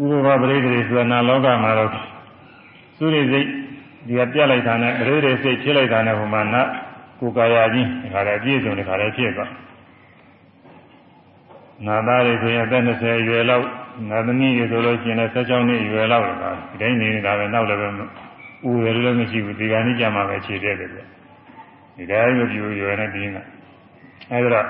ဥပဘပရိသေဆိုနာလောကမှာတော့ သုရိစိတ်ဒီကပြလိုက်တာနဲ့ပရိသေစိတ်ဖြစ်လိုက်တာနဲ့ဟိုမှာနတ်ကိုယ်ကာယကြီးဒီခါလည်းပြည့်စုံဒီခါလည်းဖြစ်သွားနာသားတွေဆိုရင်အသက်20အရွယ်လောက်နာသမီးတွေဆိုလို့ရှိရင်လည်း16နှစ်အရွယ်လောက်လာဒီတိုင်းနေနေတာပဲနောက်လည်းပဲဥရလည်းမရှိဘူးဒီကနေ့ကြာမှပဲခြေတဲ့တယ်ပြဒီတိုင်းမပြူရွယ်နဲ့ပြီးနေအဲဒါတော့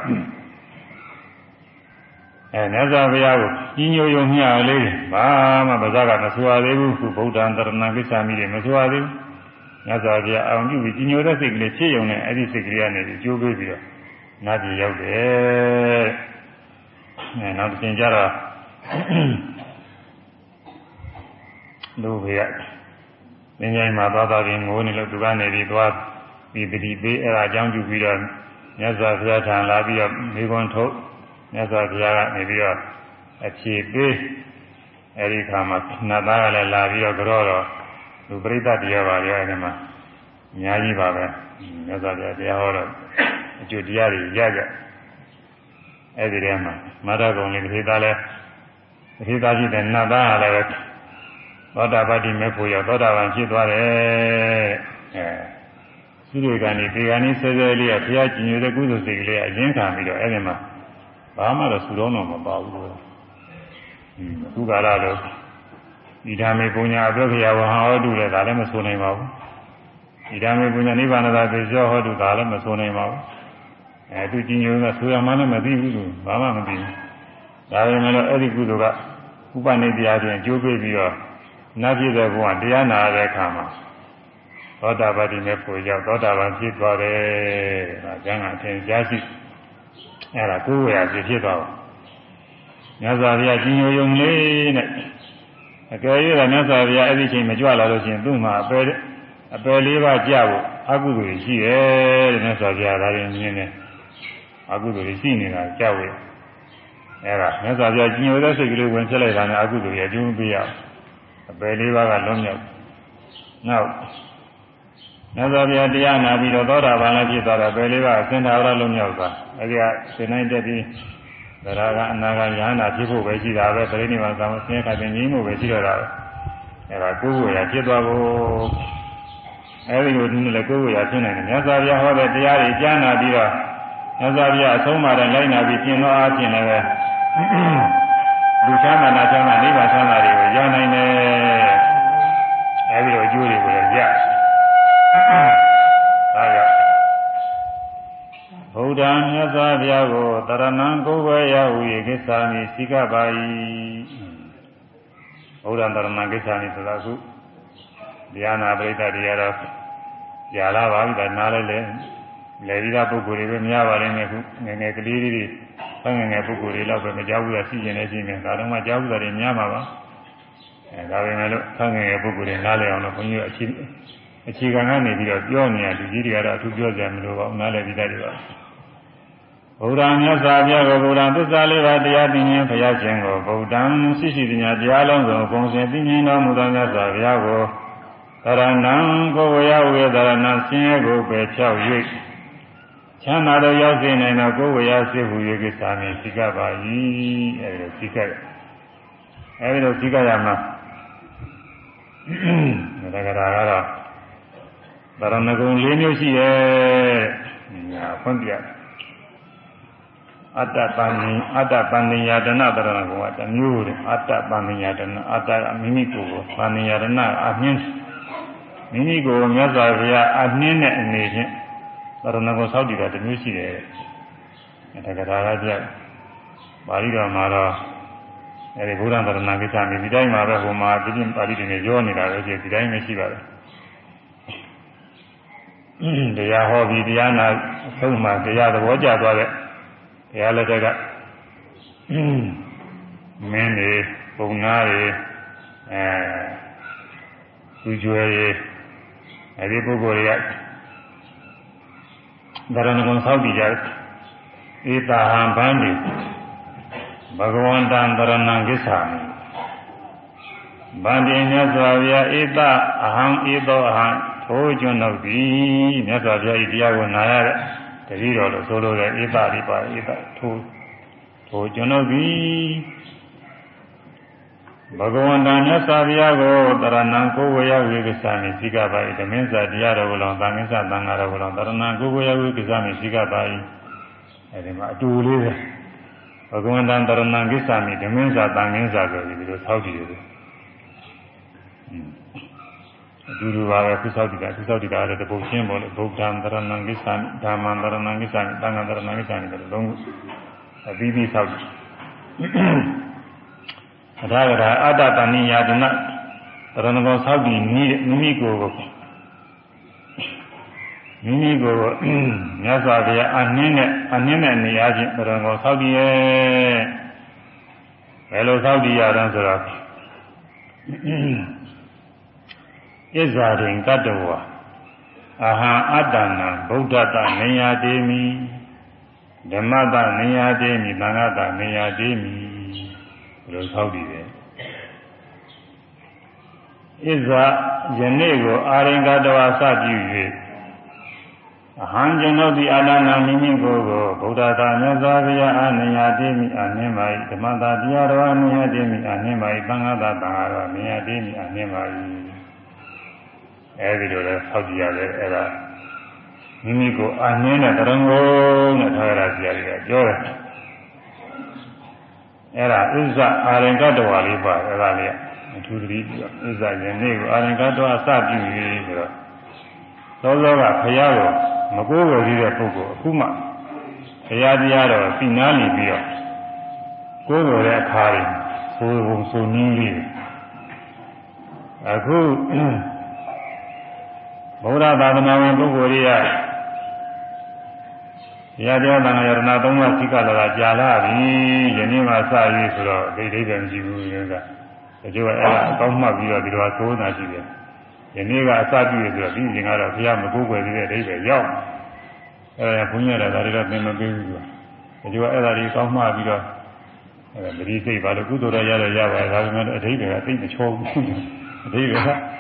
အဲမြတ်စွာဘုရားကိုကြီးညိုယုံမျှလေးဘာမှဗဇာကမဆိုရသေးဘူးခုဗုဒ္ဓံတရဏကိစ္ဆာမိတွေမဆိုရသေးဘူးမြတ်စွာဘုရားအောင်ပြုပြီးကြီးညိုတဲ့စိတ်ကလေးဖြစ်ယုံနဲ့အဲ့ဒီစိတ်ကလေးကနေကြိုးပေးပြီးတော့နတ်ပြည်ရောက်တယ်အဲနောက်တစ်ချိန်ကျတော့လူဘုရားမင်းကြီးမှာသွားသွားပြီးငိုးနေလို့သူကနေပြီးသွားပြီးတတိပေးအဲ့ဒါအကြောင်းပြုပြီးတော့မြတ်စွာဘုရားထံလာပြီးတော့မိခွန်းထုတ် မြတ်စွာဘုရားကနေပြီးတော့အခြေပေးအဲ့ဒီခါမှာနတ်သားကလည်းလာပြီးတော့ကြောတော့လူပရိသတ်တရားပါရောအဲ့ဒီမှာအများကြီးပါပဲမြတ်စွာဘုရားတရားဟောတော့အကျိုးတရားတွေရကြအဲ့ဒီထဲမှာမာရကုံလေးတစ်သားလဲတစ်သားရှိတဲ့နတ်သားကလည်းသောတာပတ္တိမေဖို့ရောက်သောတာပန်ဖြစ်သွားတယ်အဲသုရိကံဒီဒီကံဒီဆဲဆဲလေးကဘုရားကျင်ရတဲ့ကုသိုလ်စိတ်ကလေးအရင်ခံပြီးတော့အဲ့ဒီမှာ ဘာမှတော့ဆူတော့တော့မပါဘူးလို့ခုကာလတော့ဣဒာမေပုညာအဘိခယဝဟဟောတုလည်းဒါလည်းမဆိုနိုင်ပါဘူးဣဒာမေပုညာနိဗ္ဗာန်သာသေဇောဟောတုဒါလည်းမဆိုနိုင်ပါဘူးအဲသူကျင်ညိုကဆိုရမှလည်းမသိဘူးလို့ဘာမှမသိဘူးဒါပေမဲ့လို့အဲ့ဒီကုသိုလ်ကဥပနိတရားချင်းအကျိုးပေးပြီးတော့နတ်ပြည်တဲ့ဘုရားတရားနာတဲ့အခါမှာသောတာပတိနဲ့ပုံရောက်သောတာပန်ဖြစ်သွားတယ်ဒါကျမ်းကအထင်ရှားရှိ အဲ့ဒါကိုယ်ဝေရဖြစ်ဖြစ်သွားပါမြတ်စွာဘုရားကြီးညိုယုံလေးနဲ့အကယ်၍မြတ်စွာဘုရားအဲ့ဒီချိန်မကြွလာလို့ရှိရင်သူ့မှာအပယ်အပယ်လေးပါးကြဖို့အကုသိုလ်ရှိတယ်တဲ့မြတ်စွာဘုရားဒါရင်မြင်တယ်အကုသိုလ်ရှိနေတာကြောက်ရအဲ့ဒါမြတ်စွာဘုရားကြီးညိုတဲ့စိတ်ကလေးဝင်ဖြစ်လိုက်တာနဲ့အကုသိုလ်ရဲ့အကျိုးပေးရအပယ်လေးပါးကလုံးမြောက်နောက် မြတ်စွာဘုရားတရားနာပြီးတော့သောတာပန်လည်းဖြစ်သွားတော့ပယ်လေးပါးအစင်သာရလုံးမြောက်သွားအဲဒီကသင်နိုင်တက်ပြီးသရကအနာကယဟနာဖြစ်ဖို့ပဲရှိတာပဲပရိနိဗ္ဗာန်သာမဆင်းရဲခါတင်ကြီးမှုပဲရှိတော့တာပဲအဲဒါကိုယ်ကိုယ်ရဖြစ်သွားဖို့အဲဒီလိုဒီနေ့လည်းကိုယ်ကိုယ်ရဖြစ်နိုင်တယ်မြတ်စွာဘုရားဟောတဲ့တရားတွေကြားနာပြီးတော့မြတ်စွာဘုရားအဆုံးအမတဲ့လိုက်နာပြီးကျင့်တော်အားဖြင့်လည်းလူချမ်းသာနာချမ်းသာနိဗ္ဗာန်ချမ်းသာတွေကိုရနိုင်တယ် ဒ္ဓံမြတ်စွာဘုရားကိုတရဏံကိုယ်ဝဲရဟူ၍ကိစ္ဆာမိစိကပါ၏ဗုဒ္ဓံတရဏံကိစ္ဆာမိဆိုတာခုတရားနာပရိသတ်တရားတော့ကြာလာပါပြီဒါနားလဲလဲလေဒီကပုဂ္ဂိုလ်တွေပဲများပါလိမ့်မယ်ခုငယ်ငယ်ကလေးတွေဆန်းငယ်ငယ်ပုဂ္ဂိုလ်တွေလောက်ပဲမကြောက်ဘူးလားရှိကျင်နေရှိနေဒါတော့မှကြောက်ဘူးတာတွေများမှာပါအဲဒါပေမဲ့လို့ဆန်းငယ်ငယ်ပုဂ္ဂိုလ်တွေနားလဲအောင်လို့ဘုန်းကြီးအခြေအခြေခံကနေပြီးတော့ပြောနေရလူကြီးတွေကတော့အထူးပြောကြမလို့ပါဘူးနားလဲပြီးသားတွေပါ ဗုဒ္ဓမြတ်စွာဘုရားကိုဗုဒ္ဓသစ္စာလေးပါးတရားသိခြင်းဘုရားရှင်ကိုဗုဒ္ဓံရှိရှိပညာတရားလုံးစုံပုံစံသိမြင်တော်မူသောမြတ်စွာဘုရားကိုသရဏံကိုဝေယဝေသရဏံဆင်းရဲကိုပယ်ဖြောက်၍ချမ်းသာတော်ရောက်စေနိုင်သောကိုဝေယစေဟု၍ကိစ္စမင်းသိကပါ၏အဲဒီလိုသိကရအဲဒီလိုသိကရမှာဒါကရာကတော့သရဏဂုံ၄မျိုးရှိရဲ့ညာဖွင့်ပြ အတ္တပန္နိအတ္တပန္နိယတနာတရဏဂုံကတမျိုးတဲ့အတ္တပန္နိယတနာအတ္တကမိမိကိုယ်ကိုပန္နိယတနာအမြင့်မိမိကိုယ်မြတ်စွာဘုရားအနှင်းတဲ့အနေဖြင့်သရဏဂုံဆောက်တည်တာတမျိုးရှိတယ်တက္ကရာကပြပါဠိတော်မှာတော့အဲဒီဘုရားသရဏကိစ္စမျိုးဒီတိုင်းမှာပဲဟိုမှာဒီပြင်ပါဠိတွေနဲ့ပြောနေတာပဲဒီတိုင်းပဲရှိပါတယ်တရားဟောပြီးတရားနာဆုံးမှတရားသဘောကျသွားတဲ့ တရားလက်ထက်ကမင်းတွေပုံနာတွေအဲသူကျွဲတွေအဲဒီပုဂ္ဂိုလ်တွေကဗရဏဂုံဆောက်တည်ကြတယ်ဧတာဟံဗန္တိဘဂဝန္တံဗရဏံကိစ္ဆာမိဗန္တိမြတ်စွာဘုရားဧတအဟံဧသောအဟံထိုကျွန်းတို့သည်မြတ်စွာဘုရားဤတရားကိုနာရတဲ့ တတိတော်လို့ဆိုလိုတဲ့ဧတရိပါဧတထိုထိုကျွန်ုပ်သည်ဘဂဝန္တမြတ်စွာဘုရားကိုတရဏံကိုဝေယဝိကသမိသိကပါ၏ဓမင်းစာတရားတော်ကိုလောသံဃာသံဃာတော်ကိုလောတရဏံကိုဝေယဝိကသမိသိကပါ၏အဲဒီမှာအတူလေးပဲဘဂဝန္တတရဏံကိစ္ဆာမိဓမင်းစာသံဃာစာဆိုပြီးဒီလိုသောက်တည်တယ် အတူတူပါပဲခုသောက်တည်တာခုသောက်တည်တာလည်းတပုတ်ချင်းပေါ်လို့ဗုဒ္ဓံတရဏံကိစ္ဆာမိဓမ္မံတရဏံကိစ္ဆာမိသံဃာတရဏံကိစ္ဆာမိတို့လုံးအပြီးပြီးသောက်တည်အထာဂရာအတ္တတဏိယာဒနာရဏဂောသောက်တည်မိမိကိုယ်ကိုမိမိကိုယ်ကိုမြတ်စွာဘုရားအနှင်းနဲ့အနှင်းနဲ့နေရာချင်းရဏဂောသောက်တည်ရဲ့ဘယ်လိုသောက်တည်ရတော့ဆိုတော့ ဣဇာရင်ကတ္တဝါအဟံအတ္တနာဗုဒ္ဓတနေယတေမိဓမ္မတနေယတေမိသံဃတနေယတေမိဘယ်လိုသောက်တည်တယ်ဣဇာယနေ့ကိုအာရင်ကတဝါစပြု၍အဟံကျွန်ုပ်သည်အာလနာမိမိကိုယ်ကိုဗုဒ္ဓသာမြတ်စွာဘုရားအာနိယတိမိအာနှင်းပါ၏ဓမ္မသာတရားတော်အာနိယတိမိအာနှင်းပါ၏သံဃာသာသံဃာတော်အာနိယတိမိအာနှင်းပါ၏ အဲဒီလိုလဲဆောက်ကြည့်ရတယ်အဲဒါမိမိကိုအာနှင်းတဲ့တရံကိုနဲ့ထားရတာဆရာကြီးကပြောတယ်အဲ့ဒါဥစ္စာအာရင်ကတဝါလေးပါအဲ့ဒါလေးအထူးသတိပြုဥစ္စာယနေ့ကိုအာရင်ကတဝါစပြုပြီးဆိုတော့သောသောကဘုရားကိုမကိုးဝယ်သေးတဲ့ပုဂ္ဂိုလ်အခုမှဘုရားတရားတော်သိနာနေပြီးတော့ကိုးဝယ်တဲ့အခါတွေဆိုဘုံဆိုနည်းလေးအခု ဘုရားသာသနာဝင်ပုဂ္ဂိုလ်တွေကတရားတရားသံဃာယရဏသုံးပါးသိကလာတာကြာလာပြီယနေ့မှစရည်ဆိုတော့ဒိဋ္ဌိပဲမရှိဘူးလေကတချို့ကအဲ့ဒါအကောင်းမှတ်ပြီးတော့ဒီလိုသိုးနာရှိတယ်ယနေ့ကအစပြုရဆိုတော့ဒီရင်ကတော့ဘုရားမကိုးကွယ်သေးတဲ့ဒိဋ္ဌိပဲရောက်အဲ့ဒါဘုန်းကြီးရတာဒါတွေတော့သင်မပေးဘူးကွာတချို့ကအဲ့ဒါတွေကောင်းမှတ်ပြီးတော့အဲ့ဒါမတိစိတ်ပါလို့ကုသိုလ်ရရရရပါဒါပေမဲ့အဓိပ္ပာယ်ကသိမချောဘူးအဓိပ္ပာယ်က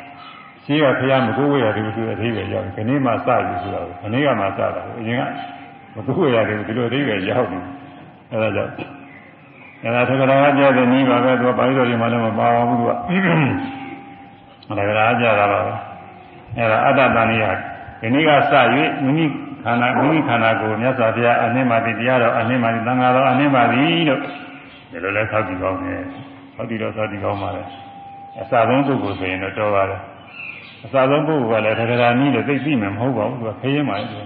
ရှိကဘုရားမကိုးကွယ်ရတယ်ဆိုတဲ့အဓိပ္ပာယ်ရောက်ခဏမှစရည်ဆိုတော့ခဏကမှစတာအရင်ကမကူရတယ်ဒီလိုအသေးပဲရောက်နေအဲဒါကြောင့်အဲဒါသက္ကရာကြတဲ့နီးပါပဲသူကပါဠိတော်ကြီးမှလည်းမပါဘူးသူကသက္ကရာကြတာပါပဲအဲဒါအတ္တတန်ကြီးဟာဒီနေ့ကစ၍မိမိခန္ဓာမိမိခန္ဓာကိုမြတ်စွာဘုရားအနှင်းပါတိတရားတော်အနှင်းပါတိသံဃာတော်အနှင်းပါတိလို့ဒီလိုလဲသောက်ကြည့်ကောင်းတယ်သောက်ကြည့်တော့သောက်ကြည့်ကောင်းပါလေအစဆုံးပုဂ္ဂိုလ်ဆိုရင်တော့တော်ပါလေ အစဆုံးပုဂ္ဂိုလ်ကလည်းသက္ကရာနီးလို့သိသိမယ်မဟုတ်ပါဘူးသူကခရင်ပါလေစစ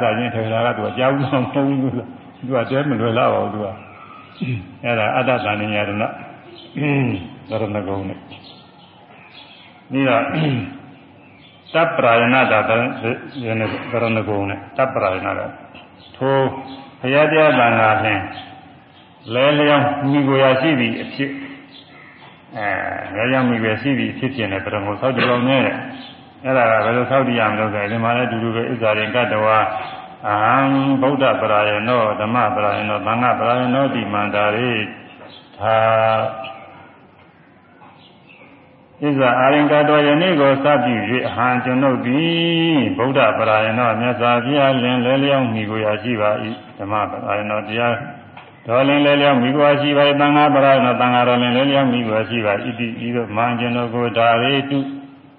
ချင်းထေရာကသူကကြားဘူးဆောင်ဆုံးဘူးသူကတဲမလွယ်လာပါဘူးသူကအဲ့ဒါအတ္တတန်ဉာဏ်ရဏသရဏဂုံနဲ့ပြီးတော့တပ်ပရာယနာတာသရဏဂုံနဲ့တပ်ပရာယနာတာထိုဘုရားတရားတန်ခါဖြင့်လဲလျောင်းမိကိုရာရှိသည်အဖြစ် အဲလဲလျောင်းမိပဲရှိသည်အဖြစ်ဖြင့်လည်းပရမောသောတကောင်နဲ့အဲ့ဒါကဘယ်လိုသောက်တည်ရမလို့ဆိုရင်ဒီမှာလည်းအတူတူပဲဣဇာရင်ကတ္တဝါအဟံဗုဒ္ဓပရာယနောဓမ္မပရာယနောသံဃပရာယနောတိမန္တာရိသာဣဇာအာရင်ကတော်ယနေ့ကိုစပြု၍အဟံကျွန်ုပ်သည်ဗုဒ္ဓပရာယနောမြတ်စွာဘုရားလင်လဲလျောင်းမိကိုရာရှိပါ၏ဓမ္မပရာယနောတရား တော်လင်လဲလျောင်းမိကိုရာရှိပါ၏သံဃပရာယနောသံဃတော်လင်လဲလျောင်းမိကိုရာရှိပါ၏ဣတိဤသို့မင်ကျွန်ုပ်ကိုဒါရေတု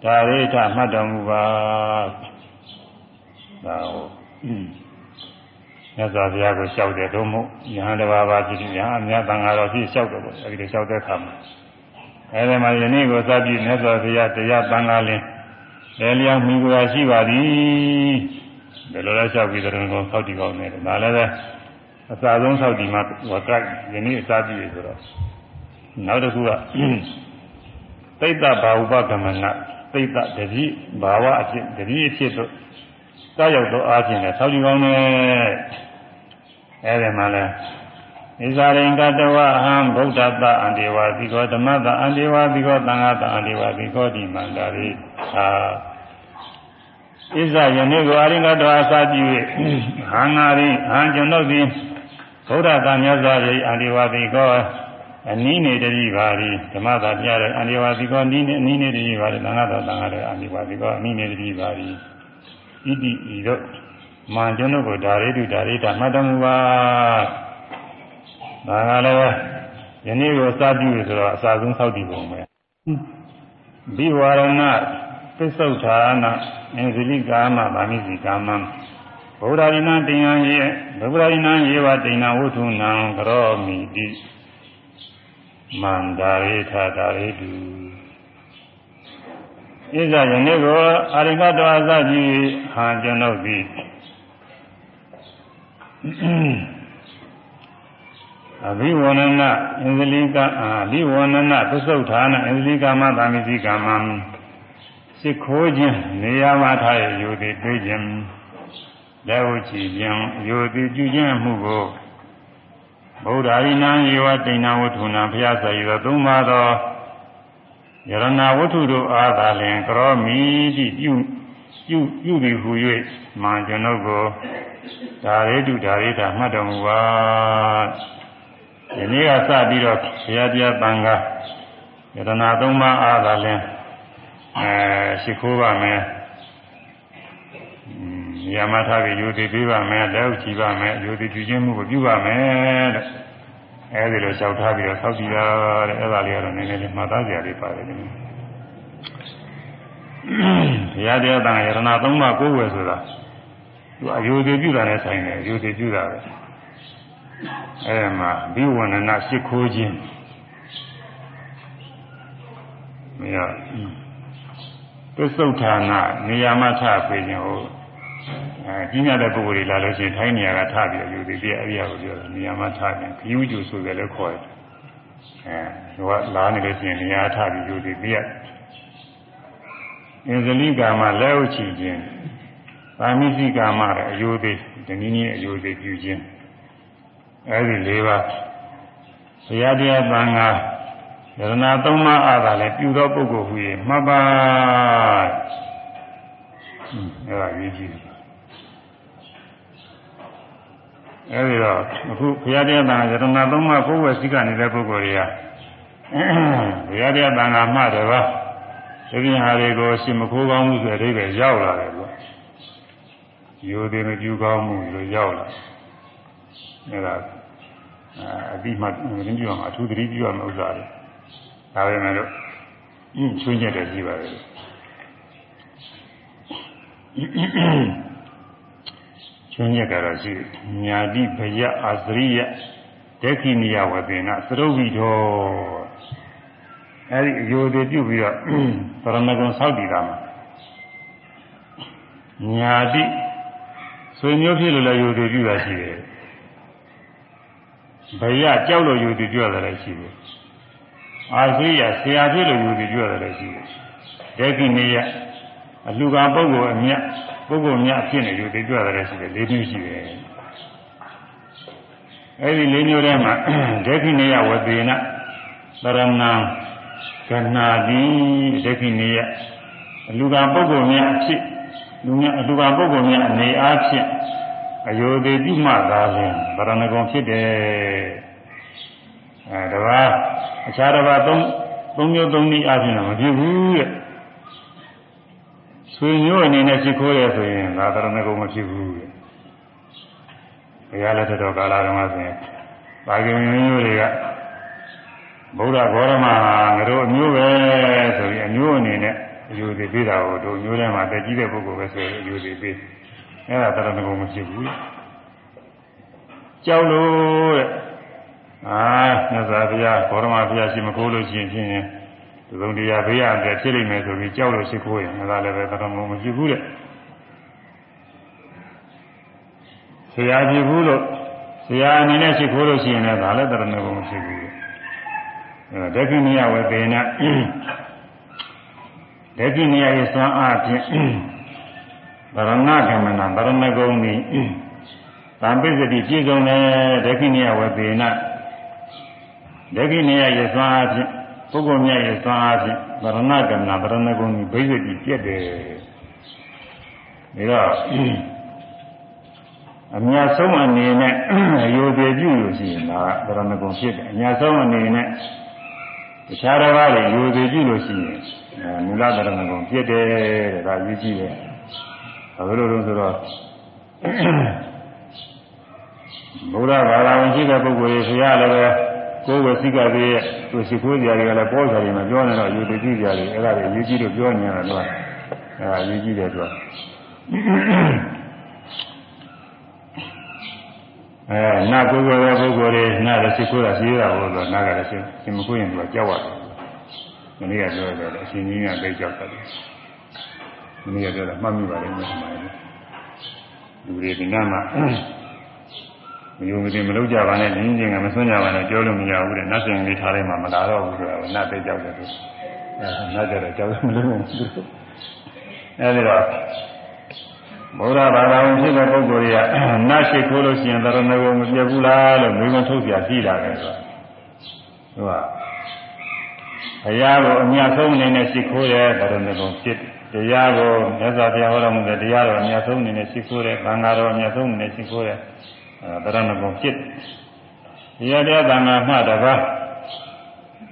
ဒါရိထမှတ်တော်မူပါဒါဟုတ်မြတ်စွာဘုရားကိုလျှောက်တယ်တို့မို့ယဟန်တစ်ပါးပါဖြစ်ပြီးယဟန်အများတန်ဃာတော်ဖြစ်လျှောက်တယ်ပေါ့အဲဒီလိုလျှောက်တဲ့အခါမှာအဲဒီမှာယနေ့ကိုစပြီးမြတ်စွာဘုရားတရားတန်ဃာလင်းလဲလျောင်းမိကိုရှိပါသည်ဘယ်လိုလဲလျှောက်ပြီးတဲ့ကောဆောက်တည်ကောင်းတယ်ဒါလည်းပဲ အစာဆုံးဆောက်တည်မှာဝကယနေ့အစားပြီးဆိုတော့နောက်တစ်ခုကသိတ္တဘာဝပကမနာသိတတတိဘာဝအဖြစ်တတိအဖြစ်တို့စောက်ရောက်သောအားဖြင့်လည်းဆောက်ကြည့်ကောင်းတယ်အဲဒီမှာလဲဣဇာရင်ကတဝအဟံဗုဒ္ဓတအန္တေဝသီကောဓမ္မတအန္တေဝသီကောသံဃတအန္တေဝသီကောဒီမန္တာရိသာဣဇာယနေ့ကိုအရင်ကတဝအစာကြည့်၍ဟံငါရိဟံကျွန်ုပ်သည် ဗုဒ္ဓတမြတ်စွာဘုရားအန္တေဝသီကောအနည်းနေတည်းပါရီဓမ္မသာပြတဲ့အန္တဝါဒီကောနီးနေအနည်းနေတည်းပါရီသံဃာတော်သံဃာတော်အန္တဝါဒီကောအနည်းနေတည်းပါရီဣတိဤတို့မှန်ကျွန်ုပ်ကိုဒါရိတုဒါရိတာမှတ်တော်မူပါဒါကလည်းယနေ့ကိုစပြုဆိုတော့အစာဆုံးသောက်တည်ပုံပဲဘိဝရဏသစ္ဆုတ်ဌာနအင်္ဂလိကာမဗာမိစီကာမံ ဗုဒ္ဓရိနာတင်ယံယေဗုဒ္ဓရိနာယေဝတိဏဝုထုနံကရောမိတိမန္တာရိထတာရိတုဣဇယနေ့ကိုအာရိကတောအစကြီးဟာကျွန်ုပ်သည်အဘိဝနနအင်္ဂလိကအဘိဝနနသစ္ဆုတ်ဌာနအင်္ဂလိကမသာမိစီကမံစစ်ခိုးခြင်းနေရာမှာထားရယူသည်တွေးခြင်း လက်ဝချီခြင်းယူသည်ပြုခြင်းမှုကိုဗုဒ္ဓဟိနံယေဝတိဏဝတ္ထုနာဘုရားဆရာတော်သုံးပါသောယရဏဝတ္ထုတို့အားသာလျှင်ကရောမိတိပြုပြုပြုသည်ဟူ၍မာကျွန်ုပ်ကိုဒါရေတုဒါရေတာမှတ်တော်မူပါဒီနေ့ကစပြီးတော့ဘုရားတရားတန်ခါယတနာသုံးပါးအားသာလင်းအဲရှိခိုးပါမယ်။ ယာမထားပြီးယူတည်ပေးပါမယ်လက်ဥချီပါမယ်ယူတည်ပြုခြင်းမှုကိုပြုပါမယ်တဲ့။အဲဒီလိုလျှောက်ထားပြီးတော့ဆောက်ကြည့်ရတဲ့အဲ့ဒါလေးကတော့နည်းနည်းလေးမှတ်သားကြရလေးပါတယ်ဒီနေ့။ဘုရားတရားတန်ခါယတနာသုံးပါးကိုယ်ဝယ်ဆိုတာသူအယူတည်ပြုတာနဲ့ဆိုင်တယ်အယူတည်ပြုတာပဲ။အဲမှာဘိဝန္ဒနာရှိခိုးခြင်းမရသစ္ဆုတ်ဌာနနေရာမှာထပေးခြင်းဟို အဲကြီးမြတ်တဲ့ပုဂ္ဂိုလ်တွေလာလို့ရှိရင်ထိုင်းနေရာကထပြီးယူသည်ပြအဲ့ဒီဟာကိုပြောတယ်နေရာမှာထခြင်းခယူးကျူဆိုတယ်လည်းခေါ်တယ်အဲဟိုကလာနေလို့ရှိရင်နေရာထပြီးယူသည်ပြအင်္ဂလိကာမလက်ဥချီခြင်းသာမိစိကာမအယုသေးဒီနည်းနည်းအယုသေးပြုခြင်းအဲဒီ၄ပါးဘုရားတရားသံဃာယရနာသုံးပါးအားသာလည်းပြုသောပုဂ္ဂိုလ်ဟူ၍မှတ်ပါအဲဒါရေးကြည့်တယ် အဲဒီတော့အခုဘုရားတရားသံဃာယရနာသုံးပါးကိုယ်ဝယ်စိကနေတဲ့ပုဂ္ဂိုလ်တွေကဘုရားတရားသံဃာမှတယ်ပါဒီပြင်ဟာတွေကိုရှင်မခိုးကောင်းမှုဆိုတဲ့အဓိပ္ပာယ်ရောက်လာတယ်ကွာရိုသေမပြုကောင်းမှုလို့ရောက်လာတယ်အဲ့ဒါအပြီးမှရင်းပြအောင်အထူးသတိပြုရမယ့်ဥစ္စာတွေဒါပဲမဲ့လို့အင်းချွင်းချက်တယ်ရှိပါတယ် ချွင်းချက်ကတော့ရှိညာတိဘယအာသရိယဒက္ခိနိယဝသေနသရုပ်ဝိတော်အဲ့ဒီအယိုတွေပြုတ်ပြီးတော့ပရမဂုံဆောက်တည်တာမှာညာတိဆွေမျိုးဖြစ်လို့လည်းယိုတွေပြုတာရှိတယ်ဘယကြောက်လို့ယူတည်ကြရတယ်လည်းရှိတယ်။အာသိယဆရာဖြစ်လို့ယူတည်ကြရတယ်လည်းရှိတယ်။ဒေကိနေယ အလူကပုဂ္ဂိုလ်အမြတ်ပုဂ္ဂိုလ်မြတ်ဖြစ်နေယူတည်ကြရတယ်လည်းရှိတယ်လေးမျိုးရှိတယ်။အဲဒီလေးမျိုးထဲမှာဒေကိနေယဝသေနသရဏံကနာတိဒေကိနေယအလူကပုဂ္ဂိုလ်မြတ်အဖြစ်လူမြတ်အလူကပုဂ္ဂိုလ်မြတ်အနေအားဖြင့်အယောသေးတိမှသာလင်ဗရဏဂုံဖြစ်တယ်အဲဒါကအခြားတစ်ပါးသုံးသုံးမျိုးသုံးနည်းအပြင်တော့မဖြစ်ဘူးတဲ့ ဆွေမျိုးအနေနဲ့ရှိခိုးရဆိုရင်ဒါဗရဏဂုံမဖြစ်ဘူးတဲ့ဘုရားလက်ထတော်ကာလတုန်းကဆိုရင်ပါကင်မျိုးတွေကဗုဒ္ဓဂေါရမငါတို့အမျိုးပဲဆိုပြီးအမျိုးအနေနဲ့အယူသေးပေးတာကိုတို့မျိုးထဲမှာတက်ကြီးတဲ့ပုဂ္ဂိုလ်ပဲဆိုရင်အယူသေးပေးအဲ့ဒါတရဏဂုံမဖြစ်ဘူးကြောက်လို့တဲ့အာမြတ်စွာဘုရားဘောရမဘုရားရှိမခိုးလို့ရှိရင်ဖြင့်ဒီ သုံးတရားဘေးရတဲ့ဖြစ်လိမ့်မယ်ဆိုပြီးကြောက်လို့ရှိခိုးရင်ဒါလည်းပဲတရဏဂုံမဖြစ်ဘူးတဲ့ဆရာဖြစ်ဘူးလို့ဆရာအနေနဲ့ရှိခိုးလို့ရှိရင်လည်းဒါလည်းတရဏဂုံမဖြစ်ဘူးအဲဒက္ခိနိယဝေပေနဒက္ခိနိယရဲ့သွမ်းအားဖြင့်ဗရဏကမနာဗရဏဂုံဤသံပိစတိပြည့်စုံတယ်ဒက္ခိနိယဝပေနဒက္ခိနိယရဲ့သွမ်းအားဖြင့် ပုဂ္ဂိုလ်မြတ်ရဲ့သွမ်းအားဖြင့်ဗရဏကမနာဗရဏဂုံဤဘိစတိပြည့်တယ်ဒါတော့အများဆုံးအနေနဲ့ရိုသေပြုလို့ရှိရင်ဒါဗရဏဂုံဖြစ်တယ်အများဆုံးအနေနဲ့တခြားတစ်ပါးတွေရိုသေပြုလို့ရှိရင်မူလဗရဏဂုံဖြစ်တယ်တဲ့ဒါယူကြည့်တယ်ဘာလို့လဲဆိုတော့ဘုရားဘာသာဝင်ရှိတဲ့ပုဂ္ဂိုလ်တွေဆရာလည်းပဲ ကိုယ်ဝစိကသေးရဲ့သူရှိခိုးကြတွေကလည်းပေါ်စားတယ်မပြောနေတော့ယူတည်ကြည့်ကြတယ်အဲ့ဒါတွေယူကြည့်လို့ပြောနေရတာတော့အဲ့ဒါယူကြည့်တယ်သူကအဲနာကိုယ်ကိုယ်ပဲပုဂ္ဂိုလ်တွေနာလည်းရှိခိုးတာရှိရတာဟုတ်လို့နာကလည်းရှိရှင်မခိုးရင်သူကကြောက်ရတယ်မနေ့ကပြောတယ်အရှင်ကြီးကသိကြောက်တယ်မနေ့ကပြောတာမှတ်မိပါလိမ့်မယ်ဒီမှာလူတွေဒီနားမှာမ ယုံမသိမလုပ်ကြပါနဲ့ရင်းချင်းကမဆွကြပါနဲ့ပြောလို့မရဘူးတဲ့နတ်စင်လေးထားလိုက်မှမလာတော့ဘူးဆိုတာကနတ်သိကြောက်တယ်သူအဲနတ်ကြတော့ကြောက်မလို့အဲဒီတော့ဘုရားဘာသာဝင်ဖြစ်တဲ့ပုဂ္ဂိုလ်တွေကနတ်ရှိခိုးလို့ရှိရင်တရဏဂုံမပြတ်ဘူးလားလို့မိမထုတ်ပြရှိတာလေဆိုသူကဘုရားကိုအမြတ်ဆုံးအနေနဲ့ရှိခိုးတယ်တရဏဂုံဖြစ်တရားကိုမြတ်စွာဘုရားဟောတော်မူတဲ့တရားတော်အမြတ်ဆုံးအနေနဲ့ရှိခိုးတယ်ဘာသာတော်အမြတ်ဆုံးအနေနဲ့ရှိခိုးတယ်အဲ တရဏဂုံဖြစ်ရတဲ့သံဃာမှတပါး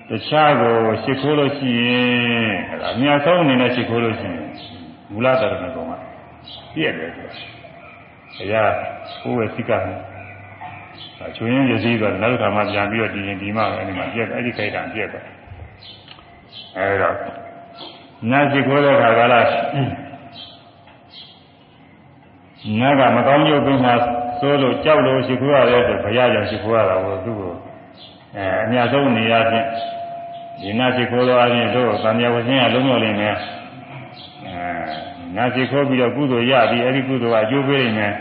တခြားကိုရှိခိုးလို့ရှိရင်အမြတ်ဆုံးအနေနဲ့ရှိခိုးလို့ရှိရင်မူလတရဏဂုံကပြည့်တယ်ဆိုဘုရားကိုယ်ဝေစိကဟအချွင်းရစီတော့နောက်တစ်ခါမှပြန်ပြီးတော့ဒီရင်ဒီမှအဲ့ဒီမှာပြည့်အဲ့ဒီခိုက်တာပြည့်တယ်အဲဒါနတ်ရှိခိုးတဲ့ခါကလားနတ်ကမကောင်းကျိုးပြီးမှ သို့လို့ကြောက်လို့ရှိခိုးရတယ်ဆိုဘုရားကြောင့်ရှိခိုးရတာကိုသူ့ကိုအဲအများဆုံးနေရာချင်းဒီနတ်ရှိခိုးတော့အရင်တို့သံဃာဝဆင်းရလုံးလုံးလေးနဲ့အဲနတ်ရှိခိုးပြီးတော့ကုသိုလ်ရပြီးအဲ့ဒီကုသိုလ်ကအကျိုးပေးနေမယ်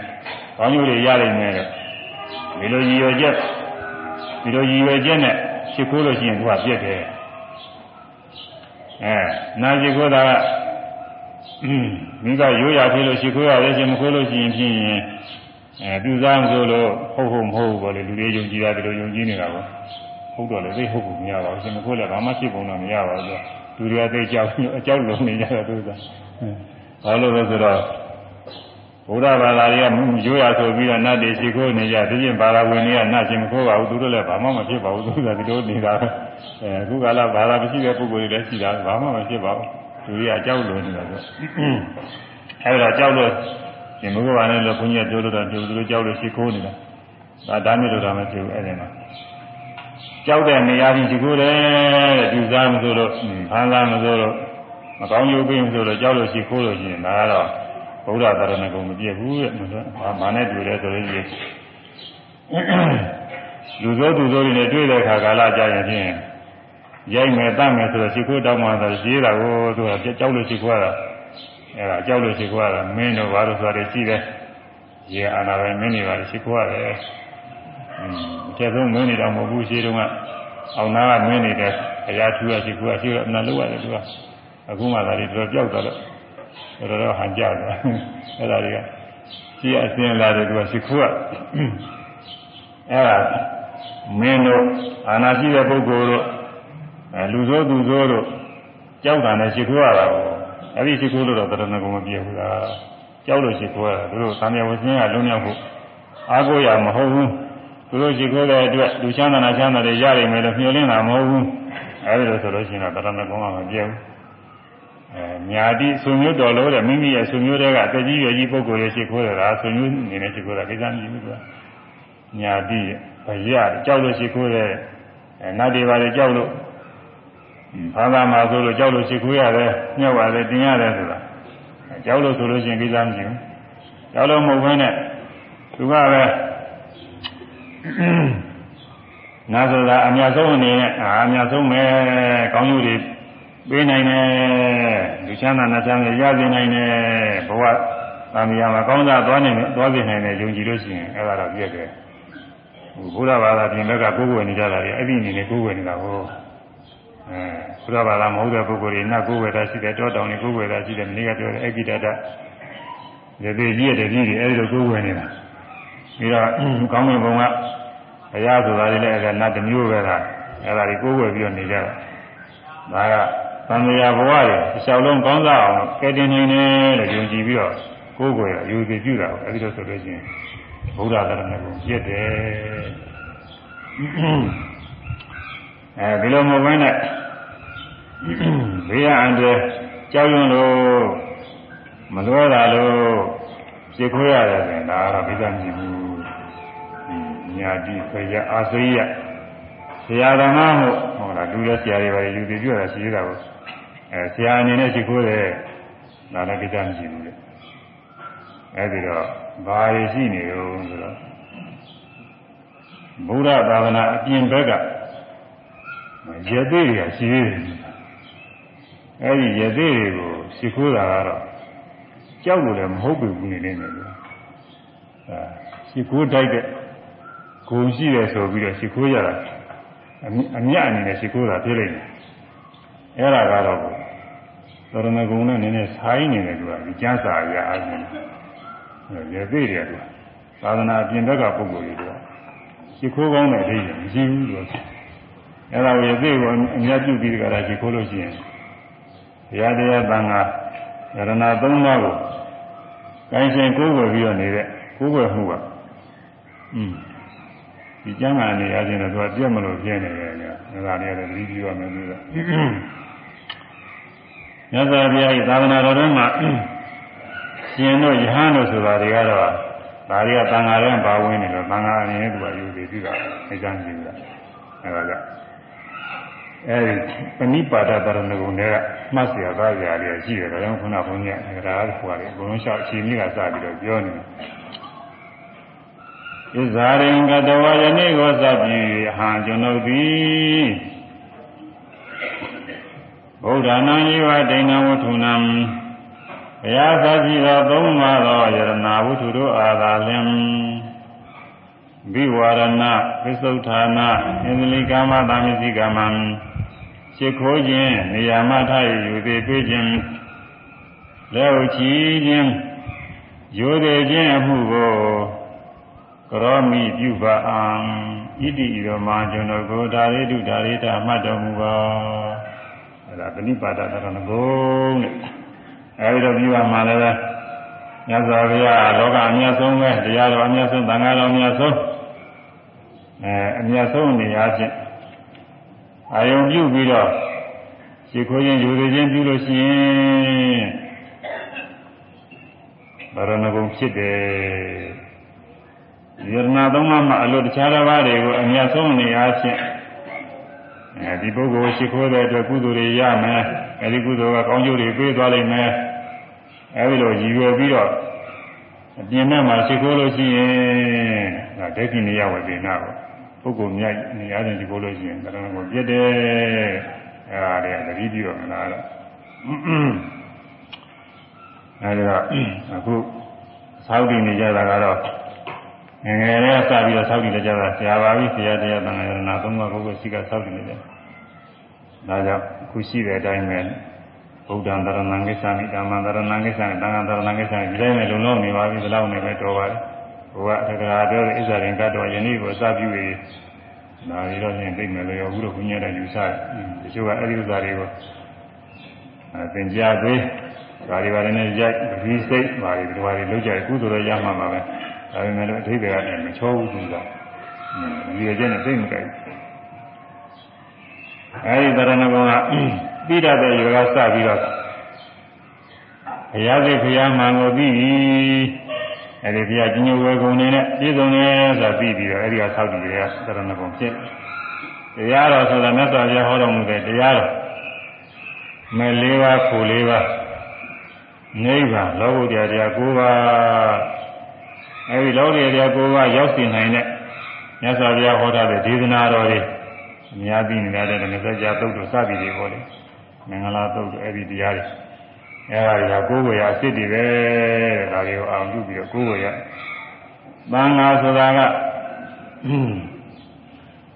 ကောင်းကျိုးတွေရနိုင်မယ်တဲ့ဒီလိုရည်ရွယ်ချက်ဒီလိုရည်ရွယ်ချက်နဲ့ရှိခိုးလို့ရှိရင်သူကပြည့်တယ်အဲနာရှိခိုးတာကမိကရိုးရာဖြစ်လို့ရှိခိုးရတယ်ရှင်မခိုးလို့ရှိရင်ဖြင့် အဲသူစားမဆိုလို့ဟုတ်ဟုတ်မဟုတ်ဘူးပေါ့လေလူတွေယုံကြည်တာဒီလိုယုံကြည်နေတာပေါ့ဟုတ်တော့လေသိဟုတ်ဘူးမရပါဘူးရှင်မခိုးလည်းဘာမှဖြစ်ပုံတော့မရပါဘူးသူတွေကသိကြောက်အကြောက်လုံးနေကြတာသူကဘာလို့လဲဆိုတော့ဘုရားဘာသာတွေကရိုးရာဆိုပြီးတော့နတ်တွေရှိခိုးနေကြဒီပြင်ဘာသာဝင်တွေကနတ်ရှင်မခိုးပါဘူးသူတို့လည်းဘာမှမဖြစ်ပါဘူးသူကဒီလိုနေတာအဲအခုကလာဘာသာမရှိတဲ့ပုဂ္ဂိုလ်တွေလည်းရှိတာဘာမှမဖြစ်ပါဘူးသူတွေကအကြောက်လုံးနေတာဆိုအဲဒါကြောက်လို့ ရှင်မခိုးပါနဲ့လို့ဘုန်းကြီးကပြောလို့တော့သူတို့ကြောက်လို့ရှိခိုးနေတာဒါဒါမျိုးလို့တော့မဖြစ်ဘူးအဲ့ဒီမှာကြောက်တဲ့နေရာကြီးရှိခိုးတယ်တဲ့သူစားမဆိုလို့ဖန်စားမဆိုလို့မကောင်းရုပ်ပြင်းဆိုလို့ကြောက်လို့ရှိခိုးလို့ရှိရင်ဒါကတော့ဗုဒ္ဓသာရဏဂုံမပြည့်ဘူးတဲ့မာနဲ့တွေ့တယ်ဆိုရင်လူသောသူသောတွေနဲ့တွေ့တဲ့အခါကာလကြာရင်ဖြင့်ရိုက်မယ်တတ်မယ်ဆိုတော့ရှိခိုးတောင်းမှဆိုရေးတာကိုသူကကြောက်လို့ရှိခိုးရတာ အဲဒါကြောက်လို့ရှိခိုးရတာမင်းတို့ဘာလို့ဆိုတာရှိတယ်ရေအာနာပဲမင်းတွေပါရှိခိုးရတယ်အင်းအကျဆုံးမင်းနေတော့မဟုတ်ဘူးရှိတုန်းကအောင်နာကမင်းနေတဲ့ဘုရားထူရရှိခိုးရရှိတော့အနာလို့ရတယ်သူကအခုမှသာတွေတော်ကြောက်တော့တော်တော်ဟန်ကြတယ်အဲ့ဒါတွေကရှိအစင်းလာတယ်သူကရှိခိုးရအဲ့ဒါမင်းတို့အာနာရှိတဲ့ပုဂ္ဂိုလ်တို့အဲလူဆိုးသူဆိုးတို့ကြောက်တာနဲ့ရှိခိုးရတာကို အဲ့ဒီရှိခိုးလို့တော့တရဏဂုံမပြေဘူးလားကြောက်လို့ရှိခိုးရတာသူတို့သံဃာဝဆင်းကလုံးရောက်ဖို့အားကိုးရမဟုတ်ဘူးသူတို့ရှိခိုးတဲ့အတွက်လူချမ်းသာနာချမ်းသာတွေရနိုင်မယ်လို့မျှော်လင့်တာမဟုတ်ဘူးအဲဒီလိုဆိုလို့ရှိရင်တော့တရဏဂုံကမပြေဘူးအဲညာတိဆွေမျိုးတော်လို့တဲ့မိမိရဲ့ဆွေမျိုးတွေကအသက်ကြီးရွယ်ကြီးပုဂ္ဂိုလ်ရဲ့ရှိခိုးရတာဆွေမျိုးအနေနဲ့ရှိခိုးတာကိစ္စမရှိဘူးကွာညာတိဘရကြောက်လို့ရှိခိုးတဲ့အဲနတ်တွေပါလေကြောက်လို့ ဘာသာမှာဆိုလို့ကြောက်လို့ရှိခိုးရတယ်ညှောက်ရတယ်တင်ရတယ်ဆိုတာကြောက်လို့ဆိုလို့ရှိရင်ကိစ္စမရှိဘူးကြောက်လို့မဟုတ်ဘဲနဲ့သူကပဲနာဆိုတာအများဆုံးအနေနဲ့အာအများဆုံးပဲကောင်းကျိုးတွေပေးနိုင်တယ်လူချမ်းသာနဲ့ချမ်းသာရစေနိုင်တယ်ဘဝသာမယာမှာကောင်းစားသွားနိုင်သွားစေနိုင်တယ်ယုံကြည်လို့ရှိရင်အဲ့ဒါတော့ပြည့်တယ်ဘုရားဘာသာပြင်ဘက်ကကိုယ်ကိုယ်နေကြတာလေအဲ့ဒီအနေနဲ့ကိုယ်ကိုယ်နေတာဟော အဲဘုရားဘာသာမဟုတ်တဲ့ပုဂ္ဂိုလ်တွေနတ်ကိုယ်ဝေတာရှိတယ်တောတောင်တွေကိုယ်ဝေတာရှိတယ်မနေ့ကပြောတဲ့အဂိတတရေသေးကြီးတဲ့ကြီးတွေအဲဒီလိုကိုယ်ဝေနေတာပြီးတော့ကောင်းကင်ဘုံကဘုရားဆိုတာလည်းအဲ့ဒါနတ်တစ်မျိုးပဲလားအဲ့ဒါတွေကိုယ်ဝေပြီးတော့နေကြတာဒါကသံဃာဘဝတွေအလျှောက်လုံးကောင်းစားအောင်ကဲတင်နေတယ်လို့ယုံကြည်ပြီးတော့ကိုယ်ကိုယ်ရယူတည်ပြုတာကိုအဲဒီလိုဆိုလို့ရှိရင်ဘုရားသရဏဂုံပြည့်တယ် အဲဒီလိုမဟုတ်ဘဲနဲ့ဘေးရန်တွေကြောက်ရွံ့လို့မလွဲတာလို့ရှ िख ိုးရတယ်ဆိုရင်ဒါကတော့ပြဿနာမရှိဘူးညာတိခရအာစိယဆရာတော်မှမို့ဟုတ်လားလူတဲ့ဆရာတွေပါယူတည်ပြတာရှိရတာကိုအဲဆရာအနေနဲ့ရှ िख ိုးတယ်ဒါလည်းပြဿနာမရှိဘူးလေအဲဒီတော့ဘာရရှိနေရောဆိုတော့ဘုရားသာသနာအပြင်ဘက်က ရေသေးတွေကရှိသေးတယ်အဲဒီရေသေးတွေကိုရှိခိုးတာကတော့ကြောက်လို့လည်းမဟုတ်ဘူးနေနေတယ်လို့အဲရှိခိုးတိုက်တဲ့ဂုံရှိတယ်ဆိုပြီးတော့ရှိခိုးရတာအမြအနေနဲ့ရှိခိုးတာဖြစ်နေတယ်အဲဒါကတော့သရဏဂုံနဲ့နည်းနည်းဆိုင်နေတယ်သူကဒီကျမ်းစာအရာအချင်းရေသေးတယ်သူသာသနာပြင်ဘက်ကပုဂ္ဂိုလ်တွေကရှိခိုးကောင်းတဲ့အဓိပ္ပာယ်မရှိဘူးလို့ အဲ့ဒါရသေးကိုအမြတ်ပြုပြီးကြတာရှ िख ိုးလို့ရှိရင်ဘုရားတရားသံဃာယရဏသုံးပါးကိုကိုင်းရှင်ကိုးကွယ်ပြီးတော့နေတဲ့ကိုးကွယ်မှုကอืมဒီကျမ်းဂန်နေရခြင်းတော့သူကပြည့်မလို့ပြည့်နေတယ်ညာအဲဒါလေးလည်းသတိပြုရမယ်လို့မြတ်စွာဘုရား၏သာသနာတော်ထဲမှာရှင်တို့ယဟန်တို့ဆိုတာတွေကတော့ဒါတွေကသံဃာထဲပါဝင်နေလို့သံဃာအနေနဲ့သူကယူပြီးပြုတာအကျဉ်းကြည့်တာအဲဒါကြောင့် အဲဒီပဏိပါဒတရဏဂုံတွေကမှတ်เสียသားကြရရှိတယ်ဒါကြောင့်ခုနကဘုန်းကြီးကဒါကဟိုကလေဘုံလုံးလျှောက်အချိန်ကြီးကစပြီးတော့ပြောနေတယ်ဣဇာရင်ကတဝယနေ့ကိုစပြီဟံကျွန်ုပ်သည်ဗုဒ္ဓနာယဝဒိဏဝတ္ထုနံဘုရားသတိတော်သုံးပါသောယရနာဝတ္ထုတို့အာသာလင် ဘိဝရဏပစ္စုဌာနာအင်္ဂလိကာမသာမစီကာမံရှ िख ိုးခြင်းနေရာမထရယူသေးတွေ့ခြင်းလက်ဥချီခြင်းရိုသေခြင်းအမှုကိုကရောမိပြုပါအံဣတိဣရောမာကျွန်တော်ကိုဒါရိတုဒါရိတာမှတ်တော်မူပါအဲဒါပဏိပါဒသရဏဂုံတဲ့အဲဒီတော့ပြုပါမှလည်းပဲမြတ်စွာဘုရားလောကအမြတ်ဆုံးပဲတရားတော်အမြတ်ဆုံးသံဃာတော်အမြတ်ဆုံး အဲအမြတ်ဆုံးနေရာချင်းအာယုံပြုပြီးတော့ရှိခိုးခြင်းယူသေးခြင်းပြုလို့ရှိရင်ဘာရဏဂုံဖြစ်တယ်ယရနာသုံးပါးမှာအလိုတခြားတစ်ပါးတွေကိုအမြတ်ဆုံးနေရာချင်းအဲဒီပုဂ္ဂိုလ်ရှိခိုးတဲ့အတွက်ကုသိုလ်တွေရမယ်အဲဒီကုသိုလ်ကကောင်းကျိုးတွေပေးသွားလိမ့်မယ်အဲဒီလိုရည်ရွယ်ပြီးတော့အပြင်ဘက်မှာရှိခိုးလို့ရှိရင်ဒါဒိဋ္ဌိနိယဝေဒနာကို ပုဂ္ဂိုလ်မြတ်နေရာချင်းရှ िख ိုးလို့ရှိရင်ဒါတော့ကိုပြတ်တယ်အဲဒါတွေကတတိပြုတော့မလားတော့အဲဒီတော့အခုသောက်တည်နေကြတာကတော့ငယ်ငယ်လေးစပြီးတော့သောက်တည်နေကြတာဆရာပါပြီဆရာတရားတန်ခါရဏသုံးပါးကိုကိုရှိကသောက်တည်နေတယ်ဒါကြောင့်အခုရှိတဲ့အတိုင်းပဲဗုဒ္ဓံတရဏံကိစ္ဆာမိဓမ္မံတရဏံကိစ္ဆာမိသံဃံတရဏံကိစ္ဆာမိဒီတိုင်းနဲ့လုံလောက်နေပါပြီဒီလောက်နဲ့ပဲတော်ပါတယ် ဘုရားတက္ကရာပြောတဲ့ဣဇာရင်ကတော့ယနေ့ကိုစပြုရည်ဒါရီတော့ရင်သိမယ်လို့ရောဘူးလို့ဘုညာတဲ့ယူဆတယ်တချို့ကအဲ့ဒီဥစ္စာတွေကိုအဲသင်ကြားပေးဒါတွေပါလည်းရိုက်ဒီစိတ်ပါတွေဒီပါတွေလောက်ကြကုသိုလ်ရရမှာပါပဲဒါပေမဲ့လို့အထိပ္ပယ်ကမချောဘူးသူကဒီရကျနဲ့သိမကြိုက်အဲဒီတရဏဂုံကပြီးတတ်တဲ့ယောဂစပြီးတော့ဘုရားစိတ်ဘုရားမှန်ကိုပြီးပြီ အဲဒီဘုရားကြီးညိုဝဲကုံနေနဲ့ပြည့်စုံတယ်ဆိုတာပြီးပြီးတော့အဲဒီကဆောက်တည်တွေကတရဏဂုံဖြစ်တရားတော်ဆိုတာမြတ်စွာဘုရားဟောတော်မူတဲ့တရားတော်မဲ့၄ပါးဖို့၄ပါးနိဗ္ဗာန်လောကုတ္တရာတရား၉ပါးအဲဒီလောကီတရား၉ပါးရောက်စီနိုင်တဲ့မြတ်စွာဘုရားဟောထားတဲ့ဒေသနာတော်တွေအများကြီးနေရတဲ့ငစကြာသုတ်တို့စသည်တွေပေါ့လေမင်္ဂလာသုတ်တို့အဲဒီတရားတွေ အဲဒါတွေကကိုယ်ကိုယ်ရအစ်စ်တွေပဲဒါတွေကိုအောင်ပြုပြီးတော့ကိုယ်ကိုယ်ရသံဃာဆိုတာက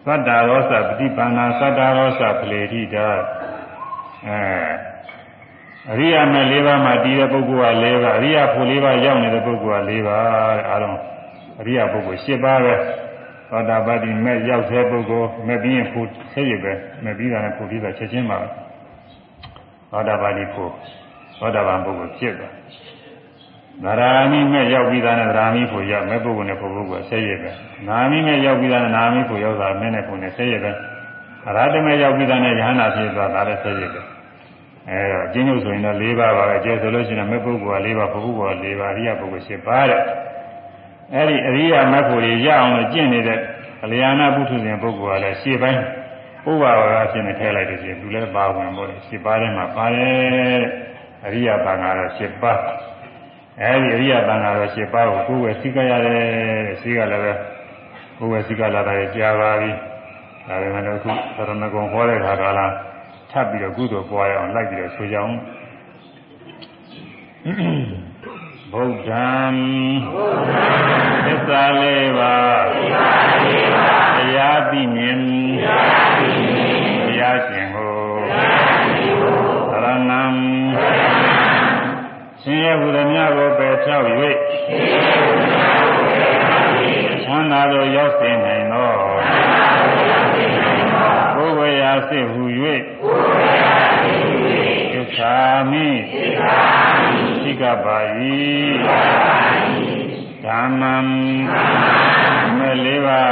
သတ္တရောစပฏิပန္နာသတ္တရောစဖလေတိတာအဲအရိယာမဲ့၄ပါးမှာတည်တဲ့ပုဂ္ဂိုလ်က၄ပါးအရိယာဖို့၄ပါးရောက်နေတဲ့ပုဂ္ဂိုလ်က၄ပါးတဲ့အားလုံးအရိယာပုဂ္ဂိုလ်၈ပါးပဲသောတာပတိမဲ့ရောက်တဲ့ပုဂ္ဂိုလ်မဲ့ပြီးရင်ဖို့ဆက်ရပဲမဲ့ပြီးတာနဲ့ဖို့ပြီးတာချက်ချင်းပါသောတာပတိဖို့ သောတာပန်ပုဂ္ဂိုလ်ဖြစ်သွားနာရာမိမဲ့ရောက်ပြီးသားနဲ့နာရာမိဖို့ရောက်မဲ့ပုဂ္ဂိုလ်နဲ့ဖို့ပုဂ္ဂိုလ်ဆက်ရပဲနာမိမဲ့ရောက်ပြီးသားနဲ့နာမိဖို့ရောက်တာမဲ့နဲ့ဖို့နဲ့ဆက်ရပဲအရဟတမဲ့ရောက်ပြီးသားနဲ့ယဟနာဖြစ်သွားတာလည်းဆက်ရပဲအဲတော့ကျင်းညုပ်ဆိုရင်တော့၄ပါးပါပဲကျဲဆိုလို့ရှိရင်မဲ့ပုဂ္ဂိုလ်က၄ပါးပုဂ္ဂိုလ်က၄ပါးအရိယပုဂ္ဂိုလ်၈ပါးတဲ့အဲဒီအရိယမတ်ဖို့ရအောင်လို့ကျင့်နေတဲ့ကလျာဏပုထုဇဉ်ပုဂ္ဂိုလ်ကလည်းရှေ့ပိုင်းဥပါဝါအဖြစ်နဲ့ထည့်လိုက်လို့ရှိရင်သူလည်းပါဝင်ပေါ့လေ၈ပါးထဲမှာပါတယ်တဲ့ အရိယတန်ဃာတော့၈ပါးအဲဒီအရိယတန်ဃာတော့၈ပါးကိုကိုယ်ဝယ်သိကြရတယ်တဲ့သိကလည်းပဲကိုယ်ဝယ်သိကလာတာကြားပါပြီဒါပေမဲ့အခုသရဏဂုံဟောတဲ့ခါကလာထပ်ပြီးတော့ကုသိုလ်ပွားရအောင်လိုက်ပြီးတော့ဆိုကြအောင်ဗုဒ္ဓံသစ္စာလေးပါတရားသိမြင်တရားရှင်ကိုသရဏံ ရှင်ရဲ့ဘုရားမြတ်ကိုပယ်ဖြောက်၍ချမ်းသာသောရောက်စေနိုင်သောကိုယ်ဝေရာစိတ်ဟူ၍သစ္စာမိသိကပါ၏ဓမ္မံမဲ့လေးပါ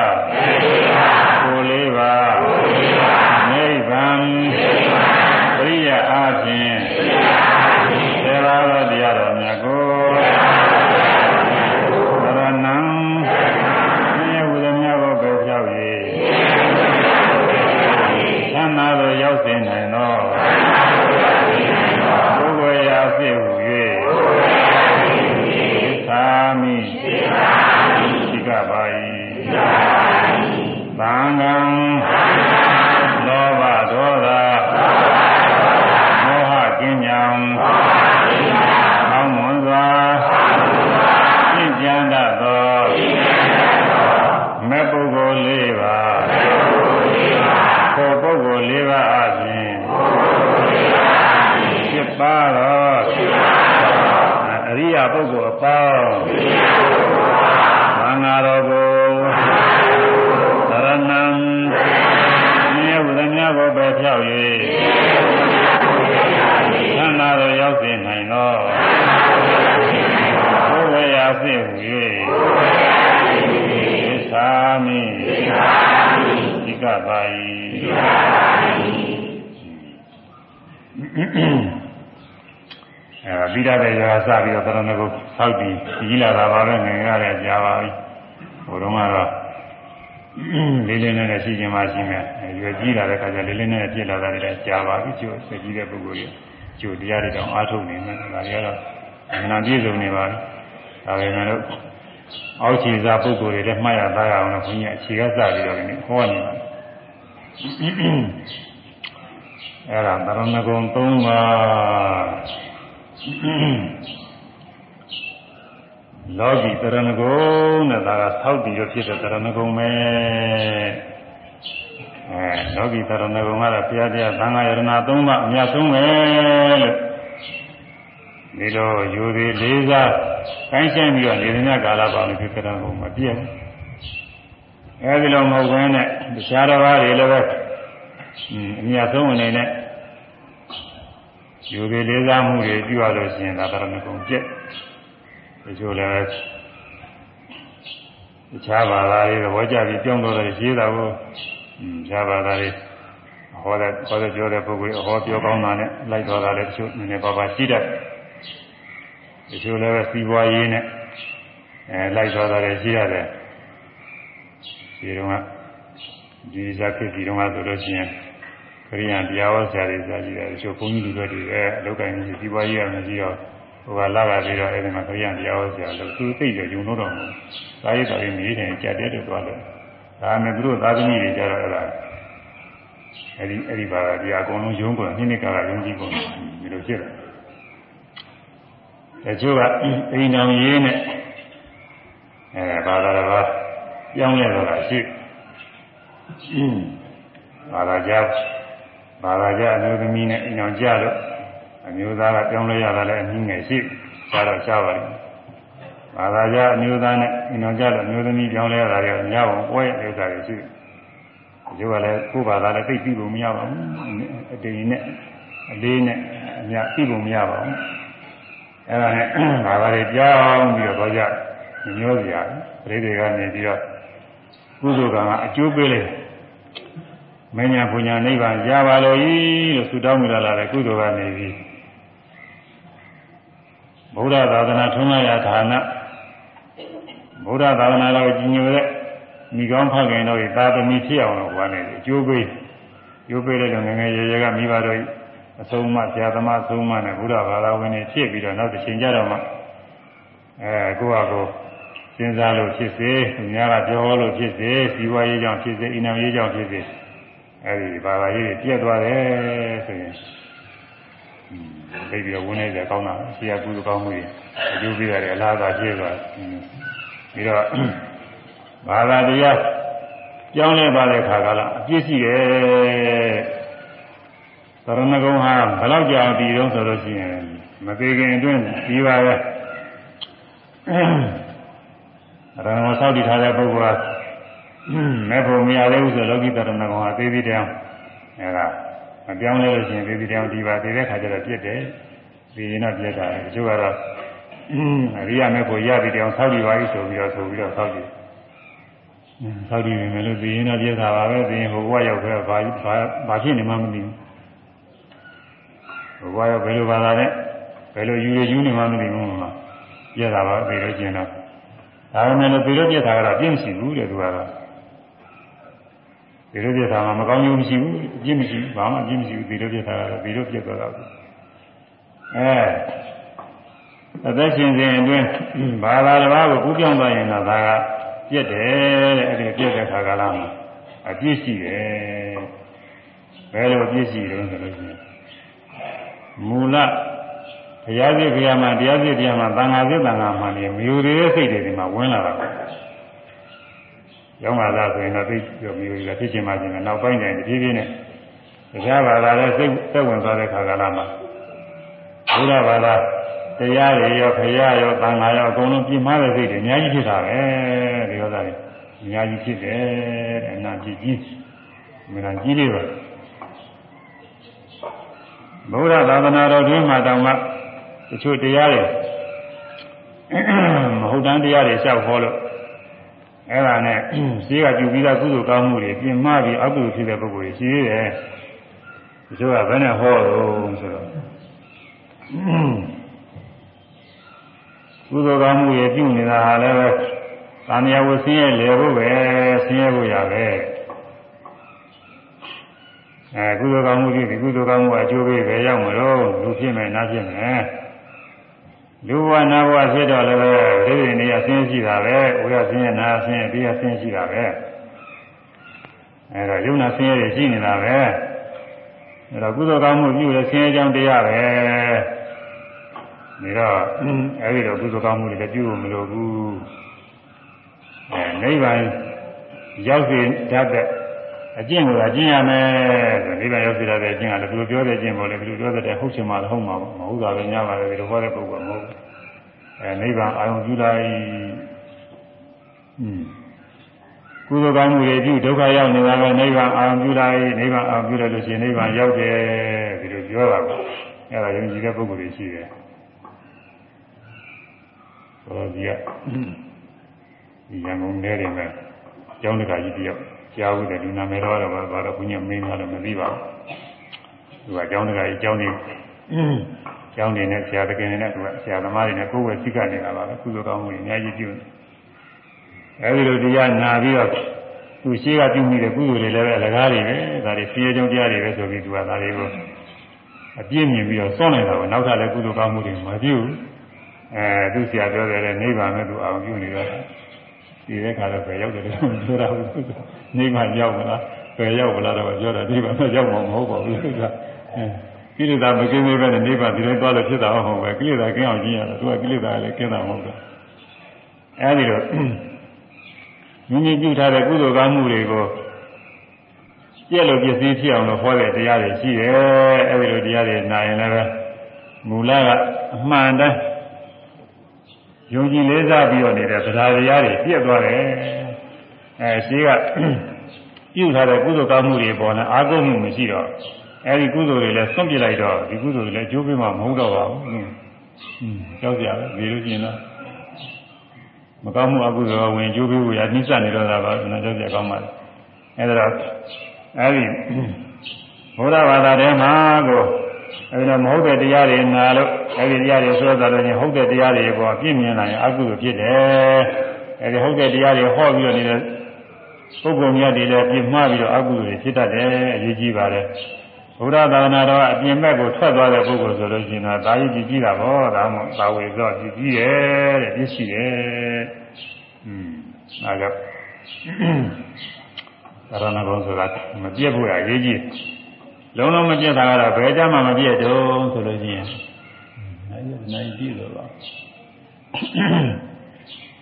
ကိုပဲဖြောက်၍သံဃာတော်ရောက်စေနိုင်သောဘုရားရာစိတ်ဟူ၍သစ္စာမိသိကပါ၏အဲပြီးရတဲ့ရာစပြီးတော့သရဏဂုဆောက်ပြီးကြီးလာတာပါပဲငင်ရတဲ့ကြာပါပြီဟိုတုန်းကတော့ လေးလေးနဲ့နဲ့ရှိခြင်းမှရှိမယ်ရွယ်ကြီးလာတဲ့ခါကျလေးလေးနဲ့ပြည့်လာတာလည်းကြာပါပြီကျိုးဆက်ကြီးတဲ့ပုဂ္ဂိုလ်ကြီးကျိုးတရားတွေတောင်အားထုတ်နေမယ်ဒါတွေကတော့အမှန်ပြည့်စုံနေပါပြီဒါပေမဲ့လို့အောက်ခြေစားပုဂ္ဂိုလ်တွေလည်းမှတ်ရသားရအောင်လို့ဘုန်းကြီးအခြေကစပြီးတော့ဒီဟောနေပါအဲ့ဒါသရဏဂုံ၃ပါး လောကီတရဏဂုံနဲ့ဒါကဆောက်တည်ရဖြစ်တဲ့တရဏဂုံပဲအဲလောကီတရဏဂုံကတော့ဘုရားတရားသံဃာယရဏသုံးပါအများဆုံးပဲလို့ဒီလိုယူသည်လေးစားကိုင်းဆိုင်ပြီးတော့နေတဲ့ကာလပေါင်းဖြစ်တဲ့ဂုံမပြည့်ဘူးအဲဒီလိုမဟုတ်ဘဲနဲ့တခြားတစ်ပါးတွေလည်းပဲအများဆုံးအနေနဲ့ယူပြီးလေးစားမှုတွေပြုရလို့ရှိရင်ဒါတရဏဂုံပြည့် ဒီလိုလည်းတခြားဘာသာတွေသဘောကျပြီးကြောင်းတော့တယ်ရေးတာကိုတခြားဘာသာတွေဟောတဲ့ဟောတဲ့ပြောတဲ့ပုဂ္ဂိုလ်ဟောပြောကောင်းတာနဲ့လိုက်တော်တာလည်းတချို့နည်းနည်းပါးပါးရှိတတ်တချို့လည်းပဲစီးပွားရေးနဲ့အဲလိုက်တော်တာလည်းရှိရတယ်ဒီတော့ကဒီဇာခေတ်ဒီတော့ကဆိုလို့ရှိရင်ခရိယံတရားဟောဆရာတွေဆိုတာရှိတယ်တချို့ဘုန်းကြီးလူတွေတွေပဲအလုပ်ကိုင်းကြီးစီးပွားရေးရမယ်ကြီးတော့ ဟိုကလာလာပြီးတော့အဲဒီမှာခရိယံတရားဟောဆရာလို့သူသိကြုံလို့တော့မဟုတ်ဘူးဒါရိတော်ကြီးနေတယ်ကြက်တဲ့တော့သွားတယ်ဒါနဲ့သူတို့သာသမီတွေကြတော့အဲ့ဒါအဲ့ဒီအဲ့ဒီဘာသာဒီအကုန်လုံးယုံကုန်နှိမ့်နှိမ့်ကကယုံကြည်ကုန်ဒီလိုဖြစ်တယ်တချို့ကအိမ်တော်ရေးနဲ့အဲဘာသာတော်ပြောင်းလဲတော့တာရှိဘာသာကြဘာသာကြအမျိုးသမီးနဲ့အိမ်တော်ကြတော့ အမျိုးသားကပြောင်းလဲရတာလည်းအနည်းငယ်ရှိရှားတော့ရှားပါလိမ့်ဘာသာကြအမျိုးသားနဲ့အိမ်တော်ကြတော့အမျိုးသမီးပြောင်းလဲရတာလည်းညောင်းပွဲဥစ္စာတွေရှိဒီကလည်းကိုယ်ဘာသာလည်းသိပြီးလို့မရပါဘူးအတိန်နဲ့အလေးနဲ့အများသိလို့မရပါဘူးအဲ့ဒါနဲ့ဘာသာတွေပြောင်းပြီးတော့ကြမျိုးစရာပရိသေကနေပြီးတော့ကုသိုလ်ကံကအကျိုးပေးလေမညာပူညာနိဗ္ဗာန်ရပါလို့ဤလို့ဆုတောင်းကြလာတဲ့ကုသိုလ်ကနေပြီး ဗုဒ္ဓသာသနာထွန်းကားရာဌာနဗုဒ္ဓသာသနာတော်ကြီးညိုတဲ့မိကောင်းဖခင်တို့၏သာသမီဖြစ်အောင်လို့ဟောနေတယ်အကျိုးပေးကျိုးပေးတဲ့ငယ်ငယ်ရေရေကမိဘတို့အဆုံးအမဆရာသမားအဆုံးအမနဲ့ဘုရားဘာသာဝင်တွေဖြစ်ပြီးတော့နောက်တစ်ချိန်ကြတော့မှအဲကိုယ့်ဟာကိုယ်စဉ်းစားလို့ဖြစ်စေသူများကပြောလို့ဖြစ်စေစီဝါရေးကြောင့်ဖြစ်စေအိမ်တော်ရေးကြောင့်ဖြစ်စေအဲဒီဘာသာရေးတွေပြက်သွားတယ်ဆိုရင် သိပြီးတော့ဝင်နေကြကောင်းတာဆရာကုသကောင်းမှုတွေအကျိုးပေးရတယ်အလားသာဖြစ်သွားပြီးတော့ဘာသာတရားကြောင်းလဲပါတဲ့ခါကလာအပြည့်ရှိတယ်သရဏဂုံဟာဘယ်လောက်ကြာပြီတော့ဆိုလို့ရှိရင်မသေးခင်အတွင်းပြီးပါရဲ့ရဏဂုံဆောက်တည်ထားတဲ့ပုဂ္ဂိုလ်ကမဲ့ဖို့မရသေးဘူးဆိုလောကီတရဏဂုံဟာသေးသေးတောင်အဲဒါ မပြောင်းလဲလို့ရှိရင်သေးသေးတောင်ဒီပါသေးတဲ့ခါကျတော့ပြစ်တယ်ပြီးရင်တော့ပြစ်တာတချို့ကတော့အရိယာမဲ့ဖို့ရပြီတောင်ဆောက်တည်ပါပြီဆိုပြီးတော့ဆိုပြီးတော့ဆောက်တည်ဆောက်တည်နေမယ်လို့ပြီးရင်တော့ပြစ်တာပါပဲပြီးရင်ဟိုဘဝရောက်ခဲ့ဘာဘာဘာဖြစ်နေမှမသိဘူးဘဝရောက်ဘယ်လိုဘာသာနဲ့ဘယ်လိုယူရယူနေမှမသိဘူးမှာပြက်တာပါပြီးတော့ကျင်တော့ဒါပေမဲ့လို့ပြီးတော့ပြက်တာကတော့ပြင်းမရှိဘူးတဲ့သူကတော့ ပြီးတော့ပြက်တာမှမကောင်းကျိုးမရှိဘူးအပြင်းမရှိဘူးဘာမှအပြင်းမရှိဘူးပြီးတော့ပြက်တာကတော့ပြီးတော့ပြက်သွားတော့အဲအသက်ရှင်စဉ်အတွင်းဘာသာတစ်ပါးကိုကူးပြောင်းသွားရင်တော့ဒါကပြက်တယ်တဲ့အဲ့ဒီပြက်တဲ့ခါကလာမှာအပြည့်ရှိတယ်ဘယ်လိုအပြည့်ရှိတယ်ဆိုလို့ရှိရင်မူလတရားစီဘုရားမှာတရားစီတရားမှာသံဃာစီသံဃာမှာနေမြို့သေးတဲ့စိတ်တွေဒီမှာဝင်လာတာပဲ ရောက်လာတာဆိုရင်တော့သိပြောမြို့ကြီးကဖြစ်ချင်မှချင်းနောက်ပိုင်းကျရင်တဖြည်းဖြည်းနဲ့တရားဘာသာလည်းစိတ်သက်ဝင်သွားတဲ့ခါကလာမှာဘုရားဘာသာတရားတွေရောခရရောသံဃာရောအကုန်လုံးပြင်းမာတဲ့စိတ်တွေအများကြီးဖြစ်တာပဲဒီဥစ္စာတွေအများကြီးဖြစ်တယ်တဲ့အနာကြီးကြီးမနာကြီးလေးပါဘုရားသာသနာတော်တွင်မှာတောင်မှတချို့တရားတွေမဟုတ်တမ်းတရားတွေလျှောက်ဟောလို့ အဲ့ဒါနဲ့ရှိကပြုပြီးသားကုသိုလ်ကောင်းမှုတွေပြင်မပြီးအကုသိုလ်ဖြစ်တဲ့ပုဂ္ဂိုလ်တွေရှိသေးတယ်တချို့ကဘယ်နဲ့ဟောတော့ဆိုတော့ကုသိုလ်ကောင်းမှုတွေပြုနေတာဟာလည်းပဲသံဃာဝဆင်းရဲလေဖို့ပဲဆင်းရဲဖို့ရပဲအဲကုသိုလ်ကောင်းမှုပြုဒီကုသိုလ်ကောင်းမှုအကျိုးပေးပဲရောက်မလို့လူဖြစ်မယ်နားဖြစ်မယ် လူဘဝနာဘဝဖြစ်တော့လည်းပဲဒီဒီနေရာဆင်းရှိတာပဲဝိရဆင်းရဲနာဆင်းရဲပြီးရဆင်းရှိတာပဲအဲတော့ယုံနာဆင်းရဲရှိနေတာပဲအဲတော့ကုသိုလ်ကောင်းမှုပြုတဲ့ဆင်းရဲကြောင်းတရားပဲနေတော့အဲဒီတော့ကုသိုလ်ကောင်းမှုတွေလည်းပြုလို့မလိုဘူးအဲနိဗ္ဗာန်ရောက်စေတတ်တဲ့ အကျင့်ကိုအကျင့်ရမယ်ဆိုနိဗ္ဗာန်ရောက်စေတဲ့အကျင့်ကလည်းဘယ်လိုပြောတဲ့အကျင့်ပေါ်လဲဘယ်လိုပြောတဲ့ဟုတ်ချင်မှလည်းဟုတ်မှာမဟုတ်တာပဲညပါပဲဒီလိုဟောတဲ့ပုဂ္ဂိုလ်မဟုတ်ဘူးအဲနိဗ္ဗာန်အာရုံပြုလိုက်อืมကုသိုလ်ကောင်းမှုတွေပြုဒုက္ခရောက်နေတာပဲနိဗ္ဗာန်အာရုံပြုလိုက်နိဗ္ဗာန်အာရုံပြုလိုက်လို့ရှိရင်နိဗ္ဗာန်ရောက်တယ်ဒီလိုပြောတာပေါ့အဲဒါယုံကြည်တဲ့ပုဂ္ဂိုလ်တွေရှိတယ်ဆိုတော့ဒီကဒီရန်ကုန်ထဲတွေမှာကျောင်းတကာကြီးတယောက် ကြားဘူးတယ်လူနာမည်တော့တော့ဘာတော့ဘုညာမင်းကတော့မသိပါဘူးသူကကျောင်းတကာကြီးကျောင်းနေကျောင်းနေနဲ့ဆရာတကယ်နဲ့သူကဆရာသမားတွေနဲ့ကိုယ်ဝယ်စိတ်ကနေတာပါပဲကုသိုလ်ကောင်းမှုတွေအများကြီးပြုနေအဲဒီလိုတရားနာပြီးတော့သူရှိကပြုမိတဲ့ကုသိုလ်တွေလည်းပဲအလကားတွေပဲဒါတွေဆင်းရဲကြောင်းတရားတွေပဲဆိုပြီးသူကဒါတွေကိုအပြည့်မြင်ပြီးတော့စောင့်နေတာကနောက်ထပ်လည်းကုသိုလ်ကောင်းမှုတွေမပြုဘူးအဲသူဆရာပြောတယ်လေနိဗ္ဗာန်နဲ့သူအောင်ပြုနေတော့ ဒီတဲ့ခါတော့ပဲရောက်တယ်လို့ပြောတာဘူးနိဗ္ဗာန်ရောက်မလားပဲရောက်မလားတော့ပြောတာနိဗ္ဗာန်တော့ရောက်မှာမဟုတ်ပါဘူးသူကအဲကိလေသာမကင်းသေးပဲနဲ့နိဗ္ဗာန်ဒီလိုသွားလို့ဖြစ်တာဟုတ်ပဲကိလေသာကင်းအောင်ကျင့်ရတယ်သူကကိလေသာလည်းကင်းတာမဟုတ်ဘူးအဲဒီတော့မိမိပြုထားတဲ့ကုသိုလ်ကောင်းမှုတွေကိုပြည့်လို့ပြည့်စည်ဖြစ်အောင်လို့ဟောတဲ့တရားတွေရှိတယ်အဲဒီလိုတရားတွေနာရင်လည်းမူလကအမှန်တည်း ယုံကြည်လေးစားပြီးတော့နေတဲ့တရားတရားတွေပြည့်သွားတယ်အဲရှိကပြုထားတဲ့ကုသိုလ်ကောင်းမှုတွေပေါ်နဲ့အာကုန်မှုမရှိတော့အဲဒီကုသိုလ်တွေလည်းဆွန့်ပစ်လိုက်တော့ဒီကုသိုလ်တွေလည်းအကျိုးပေးမှမဟုတ်တော့ပါဘူးဟင်းကြောက်ကြပဲဒီလိုကျင်လားမကောင်းမှုအကုသိုလ်ကဝင်ကျိုးပေးဖို့ရနှိစနေတော့တာပါနော်ကြောက်ကြကောင်းပါလေအဲဒါတော့အဲဒီဘုရားဘာသာထဲမှာကို အဲဒီတော့မဟုတ်တဲ့တရားတွေနာလို့အဲဒီတရားတွေဆိုတော့လည်းဟုတ်တဲ့တရားတွေပေါ်ပြည့်မြင်လာရင်အကုသိုလ်ဖြစ်တယ်အဲဒီဟုတ်တဲ့တရားတွေဟောပြီးတော့နေတဲ့ပုဂ္ဂိုလ်များတွေလည်းပြင်းမှားပြီးတော့အကုသိုလ်တွေဖြစ်တတ်တယ်အရေးကြီးပါတယ်ဘုရားသာသနာတော်အပြင်ဘက်ကိုထွက်သွားတဲ့ပုဂ္ဂိုလ်ဆိုလို့ရှိရင်တော့ဒါကြီးကြည့်ကြည့်တာပေါ့ဒါမှမဟုတ်သာဝေတော့ကြည့်ကြည့်တယ်တဲ့ပြည့်ရှိတယ်อืมအဲကြောင့်သရဏဂုံဆိုတာမပြည့်ဖို့ရအရေးကြီး လုံးလုံးမပြည့်တာကတော့ဘယ်ကြမှာမပြည့်တုံးဆိုလို့ရှိရင်အဲဒီနိုင်ကြည့်လို့ပါ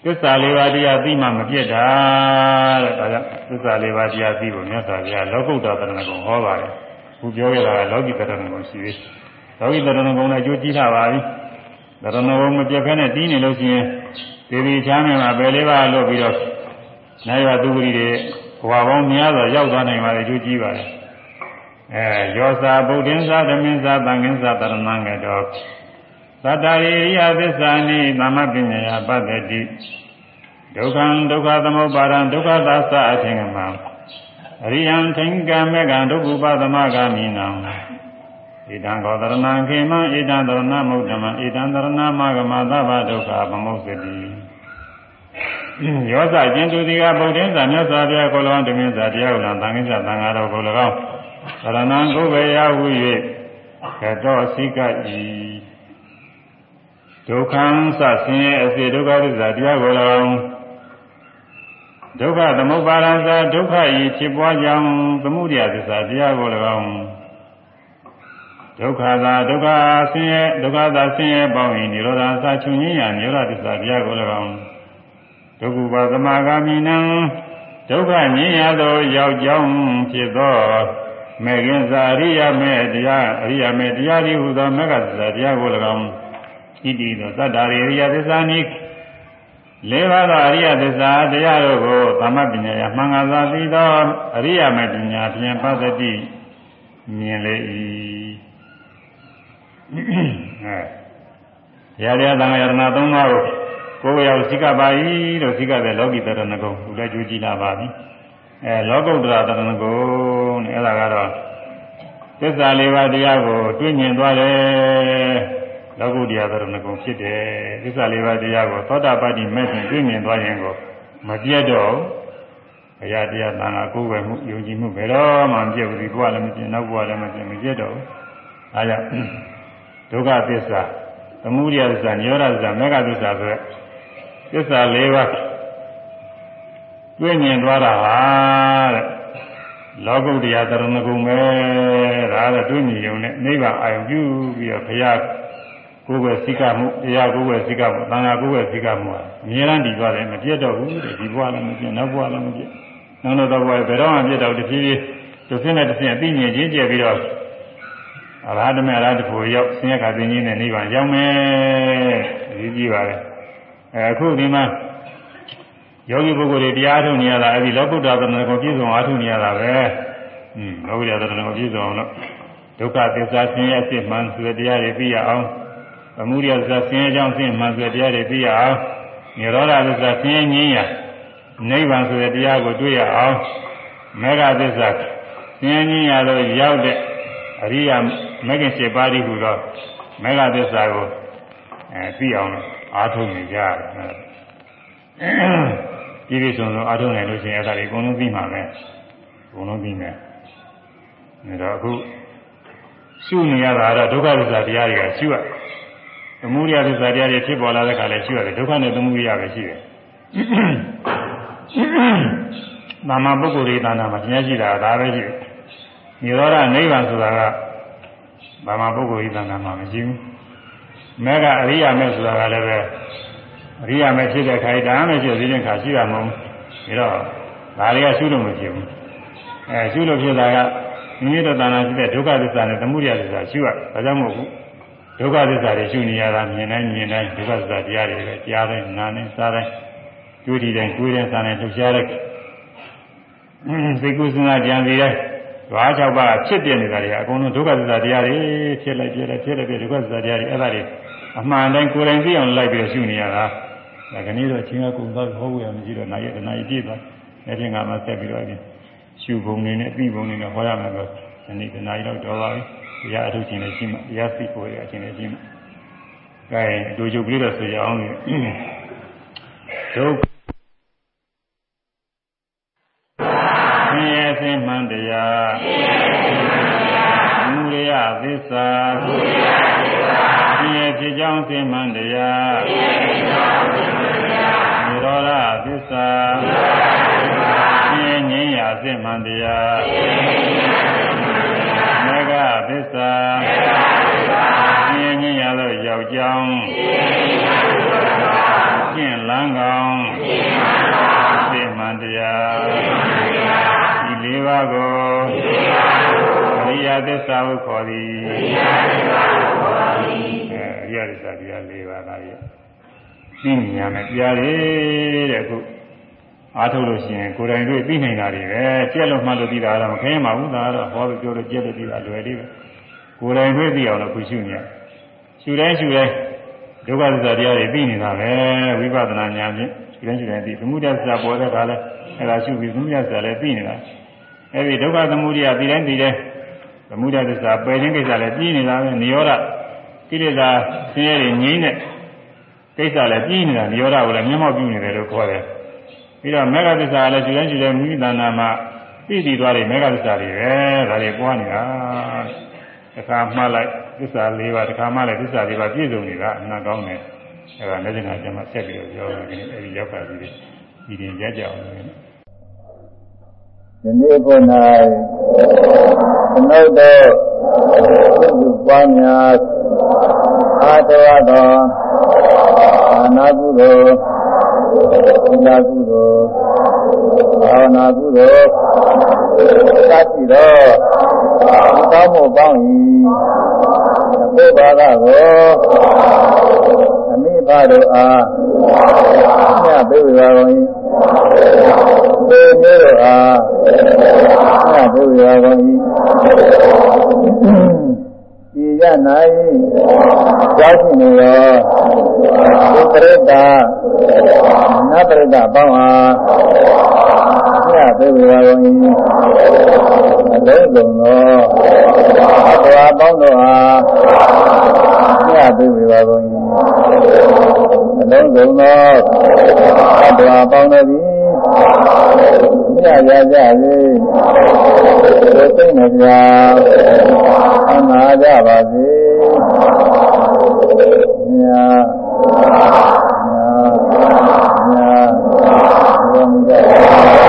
သစ္စာလေးပါးတရားသိမှမပြည့်တာတဲ့ဒါကြောင့်သစ္စာလေးပါးတရားသိဖို့မြတ်စွာဘုရားလောကုတ္တသရဏဂုံဟောပါတယ်ခုပြောရတာကလောကီသရဏဂုံရှိသေးတယ်လောကီသရဏဂုံလည်းကြိုးကြည့်လာပါပြီသရဏဂုံမပြည့်ဖဲနဲ့တီးနေလို့ရှိရင်ဒီဒီချမ်းမြေမှာပယ်လေးပါးလွတ်ပြီးတော့နိုင်ရသူဂရီတွေဘဝပေါင်းများစွာရောက်သွားနိုင်ပါလေကြိုးကြည့်ပါလေ အဲယောစာဗုဒ္ဓင်းစာသမင်းစာသံဃင်းစာတရဏံကတော်သတ္တရိယသစ္စာနိသမပညာယပတ္တိဒုက္ခံဒုက္ခသမုပ္ပါဒံဒုက္ခသသအထင်ကမှာအရိယံထိင်္ကမေကံဒုက္ခပသမဂာမိနံဣဒံကောတရဏံခေမံဣဒံတရဏမုဒ္ဓမံဣဒံတရဏမဂမသဗ္ဗဒုက္ခပမုစ္စတိယောဇကျင်သူတိကဗုဒ္ဓင်းသာမြတ်စွာဘုရားကို၎င်းတမင်းသာတရားဥလံသံဃိသသံဃာတော်ကို၎င်း သရဏံကိုယ်ပဲရဟု၍ကတောစိကဤဒုက္ခံသဆင်းရဲအစေဒုက္ခသစ္စာတရားကို၎င်းဒုက္ခသမုပ္ပါဒံသာဒုက္ခဤဖြစ်ပွားကြောင်းသမှုရိယသစ္စာတရားကို၎င်းဒုက္ခသာဒုက္ခဆင်းရဲဒုက္ခသာဆင်းရဲပေါင်း၏និရောဓသာချုပ်ငြိမ်းရာនិရောဓသစ္စာတရားကို၎င်းဒုက္ခပါသမာဂာမိနံဒုက္ခငြိမ်းရသောရောက်ကြောင်းဖြစ်သော မေခင်သာအရိယမေတရားအရိယမေတရားဒီဟုသောမေဃသစ္စာတရားကို၎င်းဣတိသောသတ္တရိယသစ္စာနိလေးပါးသောအရိယသစ္စာတရားတို့ကိုသမပညာယမှန်ကန်စွာသိသောအရိယမေပညာဖြင့်ပသတိမြင်လေ၏အဲရရသံဃာယရဏသုံးပါးကိုကိုယ်ရောက်စိကပါ၏လို့စိကတဲ့လောကီတရဏဂုံသူလည်းကြိုးကြည့်လာပါပြီအဲလောကုတ္တရာတရဏဂုံနဲ့ အဲ့ဒါကတော့သစ္စာလေးပါးတရားကိုတွေ့မြင်သွားတယ်လောကုတ္တရာတရဏဂုံဖြစ်တယ်သစ္စာလေးပါးတရားကိုသောတာပတ္တိမဲ့ဖြင့်တွေ့မြင်သွားရင်ကိုမပြတ်တော့ဘုရားတရားသံဃာကိုယ်ပဲမှုယုံကြည်မှုဘယ်တော့မှမပြတ်ဘူးဒီဘဝလည်းမပြတ်နောက်ဘဝလည်းမပြတ်မပြတ်တော့ဘူးအဲဒါဒုက္ခသစ္စာသမုဒယသစ္စာညောရသစ္စာမေဃသစ္စာဆိုတဲ့သစ္စာ၄ပါးတွေ့မြင်သွားတာဟာတဲ့ လောကုတ္တရာတရဏဂုံပဲဒါကတွေ့မြင်ုံနဲ့နိဗ္ဗာန်အာရုံပြုပြီးတော့ဘုရားကိုယ်ပဲစိကမှုတရားကိုယ်ပဲစိကမှုသံဃာကိုယ်ပဲစိကမှုအမြဲတမ်းတည်သွားတယ်မပြတ်တော့ဘူးတဲ့ဒီဘဝလည်းမပြတ်နောက်ဘဝလည်းမပြတ်နောက်တော့ဘဝဘယ်တော့မှပြတ်တော့တဖြည်းဖြည်းတစ်ဆင့်နဲ့တစ်ဆင့်အသိဉာဏ်ချင်းကျက်ပြီးတော့အရဟတမေအရဟတဖို့ရောက်ဆင်းရဲခါသိင်းနဲ့နိဗ္ဗာန်ရောက်မယ်ဒီကြည့်ပါလေအခုဒီမှာ ယောဂီပုဂ္ဂိုလ်တွေတရားထုတ်နေရတာအဲဒီလောကုတ္တရာသဏ္ဍာန်ကိုပြည့်စုံအားထုတ်နေရတာပဲ။อืมလောကုတ္တရာသဏ္ဍာန်ကိုပြည့်စုံအောင်လို့ဒုက္ခသစ္စာဆင်းရဲအစ်မှန်ဆိုတဲ့တရားတွေသိရအောင်။သမုဒယသစ္စာဆင်းရဲကြောင်းဆင်းမှန်ဆိုတဲ့တရားတွေသိရအောင်။နိရောဓသစ္စာဆင်းရဲငြိမ်းရာနိဗ္ဗာန်ဆိုတဲ့တရားကိုတွေ့ရအောင်။မေဃသစ္စာဆင်းရဲငြိမ်းရာလို့ရောက်တဲ့အရိယာမဂ္ဂင်7ပါးဒီဟူသောမေဃသစ္စာကိုအဲသိအောင်လို့အားထုတ်နေကြတယ် ပြည့်ပြည့်စုံစုံအားထုတ်နိုင်လို့ရှိရင်အဲ့ဒါတွေအကုန်လုံးသိမှာပဲအကုန်လုံးသိမယ်ဒါတော့အခုရှုနေရတာတော့ဒုက္ခသစ္စာတရားတွေကရှုရသမုဒယသစ္စာတရားတွေဖြစ်ပေါ်လာတဲ့ခါလဲရှုရတယ်ဒုက္ခနဲ့သမုဒယပဲရှိတယ်နာမပုဂ္ဂိုလ်တွေတဏ္ဍာမှာတရားရှိတာဒါပဲရှိတယ်និရောဓနိဗ္ဗာန်ဆိုတာကဘာမှပုဂ္ဂိုလ်ဤတဏ္ဍာမှာမရှိဘူးမဲကအရိယာမဲဆိုတာကလည်းပဲ အရိယာမဲဖြစ်တဲ့ခါဒါမဲဖြစ်သေးတဲ့ခါရှိတာမဟုတ်ဘူးဒါတော့ဒါတွေကရှုလို့မဖြစ်ဘူးအဲရှုလို့ဖြစ်တာကမိမိတို့တဏ္ဍာရှိတဲ့ဒုက္ခသစ္စာနဲ့သမုဒယသစ္စာရှုရဒါကြောင့်မဟုတ်ဘူးဒုက္ခသစ္စာတွေရှုနေရတာမြင်တိုင်းမြင်တိုင်းဒုက္ခသစ္စာတရားတွေပဲကြားတိုင်းနားတိုင်းစားတိုင်းတွေးတည်တိုင်းတွေးတိုင်းစားတိုင်းလှုပ်ရှားတဲ့စိတ်ကူးစဉ်းစားကြံစီတဲ့ဓဝါ၆ပါးဖြစ်ပြနေတာတွေအကုန်လုံးဒုက္ခသစ္စာတရားတွေဖြစ်လိုက်ပြလိုက်ဖြစ်လိုက်ပြဒုက္ခသစ္စာတရားတွေအဲ့ဒါတွေအမှန်တိုင်းကိုယ်တိုင်သိအောင်လိုက်ပြီးရှုနေရတာ ဒါကနေ့တော့အချင်းကကုန်သွားဟောဖို့ရမရှိတော့နိုင်ရတနားပြည့်သွားနေပြင်ကမှဆက်ပြီးတော့ရှုပုံနေနဲ့ပြီးပုံနေနဲ့ဟောရမယ်ဆိုဒီနေ့ဒီနာရီတော့တော်ပါပြီတရားအထုခြင်းလည်းရှိမှတရားသိကိုရခြင်းလည်းရှိမှအဲဒုချုပ်ကလေးတော့ဆိုရအောင်လေဒုက္ခဆင်းရဲစင်မှန်တရားမူရယသစ္စာ ဆင်းရဲဖြစ်ကြောင်းစင်မှန်တရားနိရောဓသစ္စာဆင်းရဲငြိမ်းရာစင်မှန်တရားမေဃသစ္စာဆင်းရဲငြိမ်းရာသို့ရောက်ကြောင်းကျင့်လန်းကောင်းစင်မှန်တရားဒီလေးပါးကိုအရိယသစ္စာဟုခေါ်သည်အဲအရိယသစ္စာ တရား၄ပါးသာရဲ့သိဉာဏ်နဲ့တရားတွေတဲ့အခုအားထုတ်လို့ရှိရင်ကိုယ်တိုင်တွေ့သိနိုင်တာတွေပဲကြက်လို့မှတ်လို့သိတာတော့မခင်းပါဘူးဒါတော့ဟောလို့ပြောလို့ကြက်လို့သိတာလွယ်သေးပဲကိုယ်တိုင်တွေ့သိအောင်လို့ခုရှုနေရှုတိုင်းရှုတိုင်းဒုက္ခသစ္စာတရားတွေသိနေတာပဲဝိပဿနာဉာဏ်ဖြင့်ရှုတိုင်းရှုတိုင်းသိသမုဒယသစ္စာပေါ်တဲ့အခါလဲအဲ့ဒါရှုပြီးသမုဒယသစ္စာလည်းသိနေတာအဲ့ဒီဒုက္ခသမုဒယသိတိုင်းသိတိုင်းသမုဒယသစ္စာပယ်ခြင်းကိစ္စလည်းပြီးနေတာပဲနိရောဓ ကိလေသာဆင်းရဲတွေငြိမ်းတဲ့ကိစ္စလည်းပြီးနေတာနိရောဓကိုလည်းမျက်မှောက်ပြုနေတယ်လို့ခေါ်တယ်ပြီးတော့မေဃသစ္စာလည်းရှုတိုင်းရှုတိုင်းမိမိတဏ္ဍာမှာသိတည်သွားတဲ့မေဃသစ္စာတွေပဲဒါတွေပွားနေတာတစ်ခါမှတ်လိုက်သစ္စာ၄ပါးတစ်ခါမှလည်းသစ္စာ၄ပါးပြည့်စုံနေတာအမှန်ကောင်းတယ်အဲဒါလက်ကျင်ကကျမဆက်ပြီးတော့ပြောတယ်အဲဒီရောက်ပါပြီဒီရင်ကြကြအောင်ဒီနေ့ပေါ်၌သမုဒ္ဒေသုစုပွားများ အာတဝသောအာနာကုသိုလ်သီလကုသိုလ်ဘာဝနာကုသိုလ်သတိတော်ဒီကောင်းမှုပေါင်း၏ဘုရားကကိုအမိဘတို့အားမြတ်ပေးပါကုန်၏ဒီမျိုးတို့အားမြတ်ပေးပါကုန်၏ ဒီရ၌ကြောက်ရှိနေရောဒီပရိသတ်နတ်ပရိသတ်ပေါင်းအားမြတ်ပေးပါကုန်၏အလုံးစုံသောအတ္တဝါပေါင်းတို့အားမြတ်ပေးပါကုန်၏အလုံးစုံသောအတ္တဝါပေါင်းတို့သည် မြတ်ရကြလေသိသိမပြအနာကြပါစေမြတ်မြတ်မြတ်ဘုရား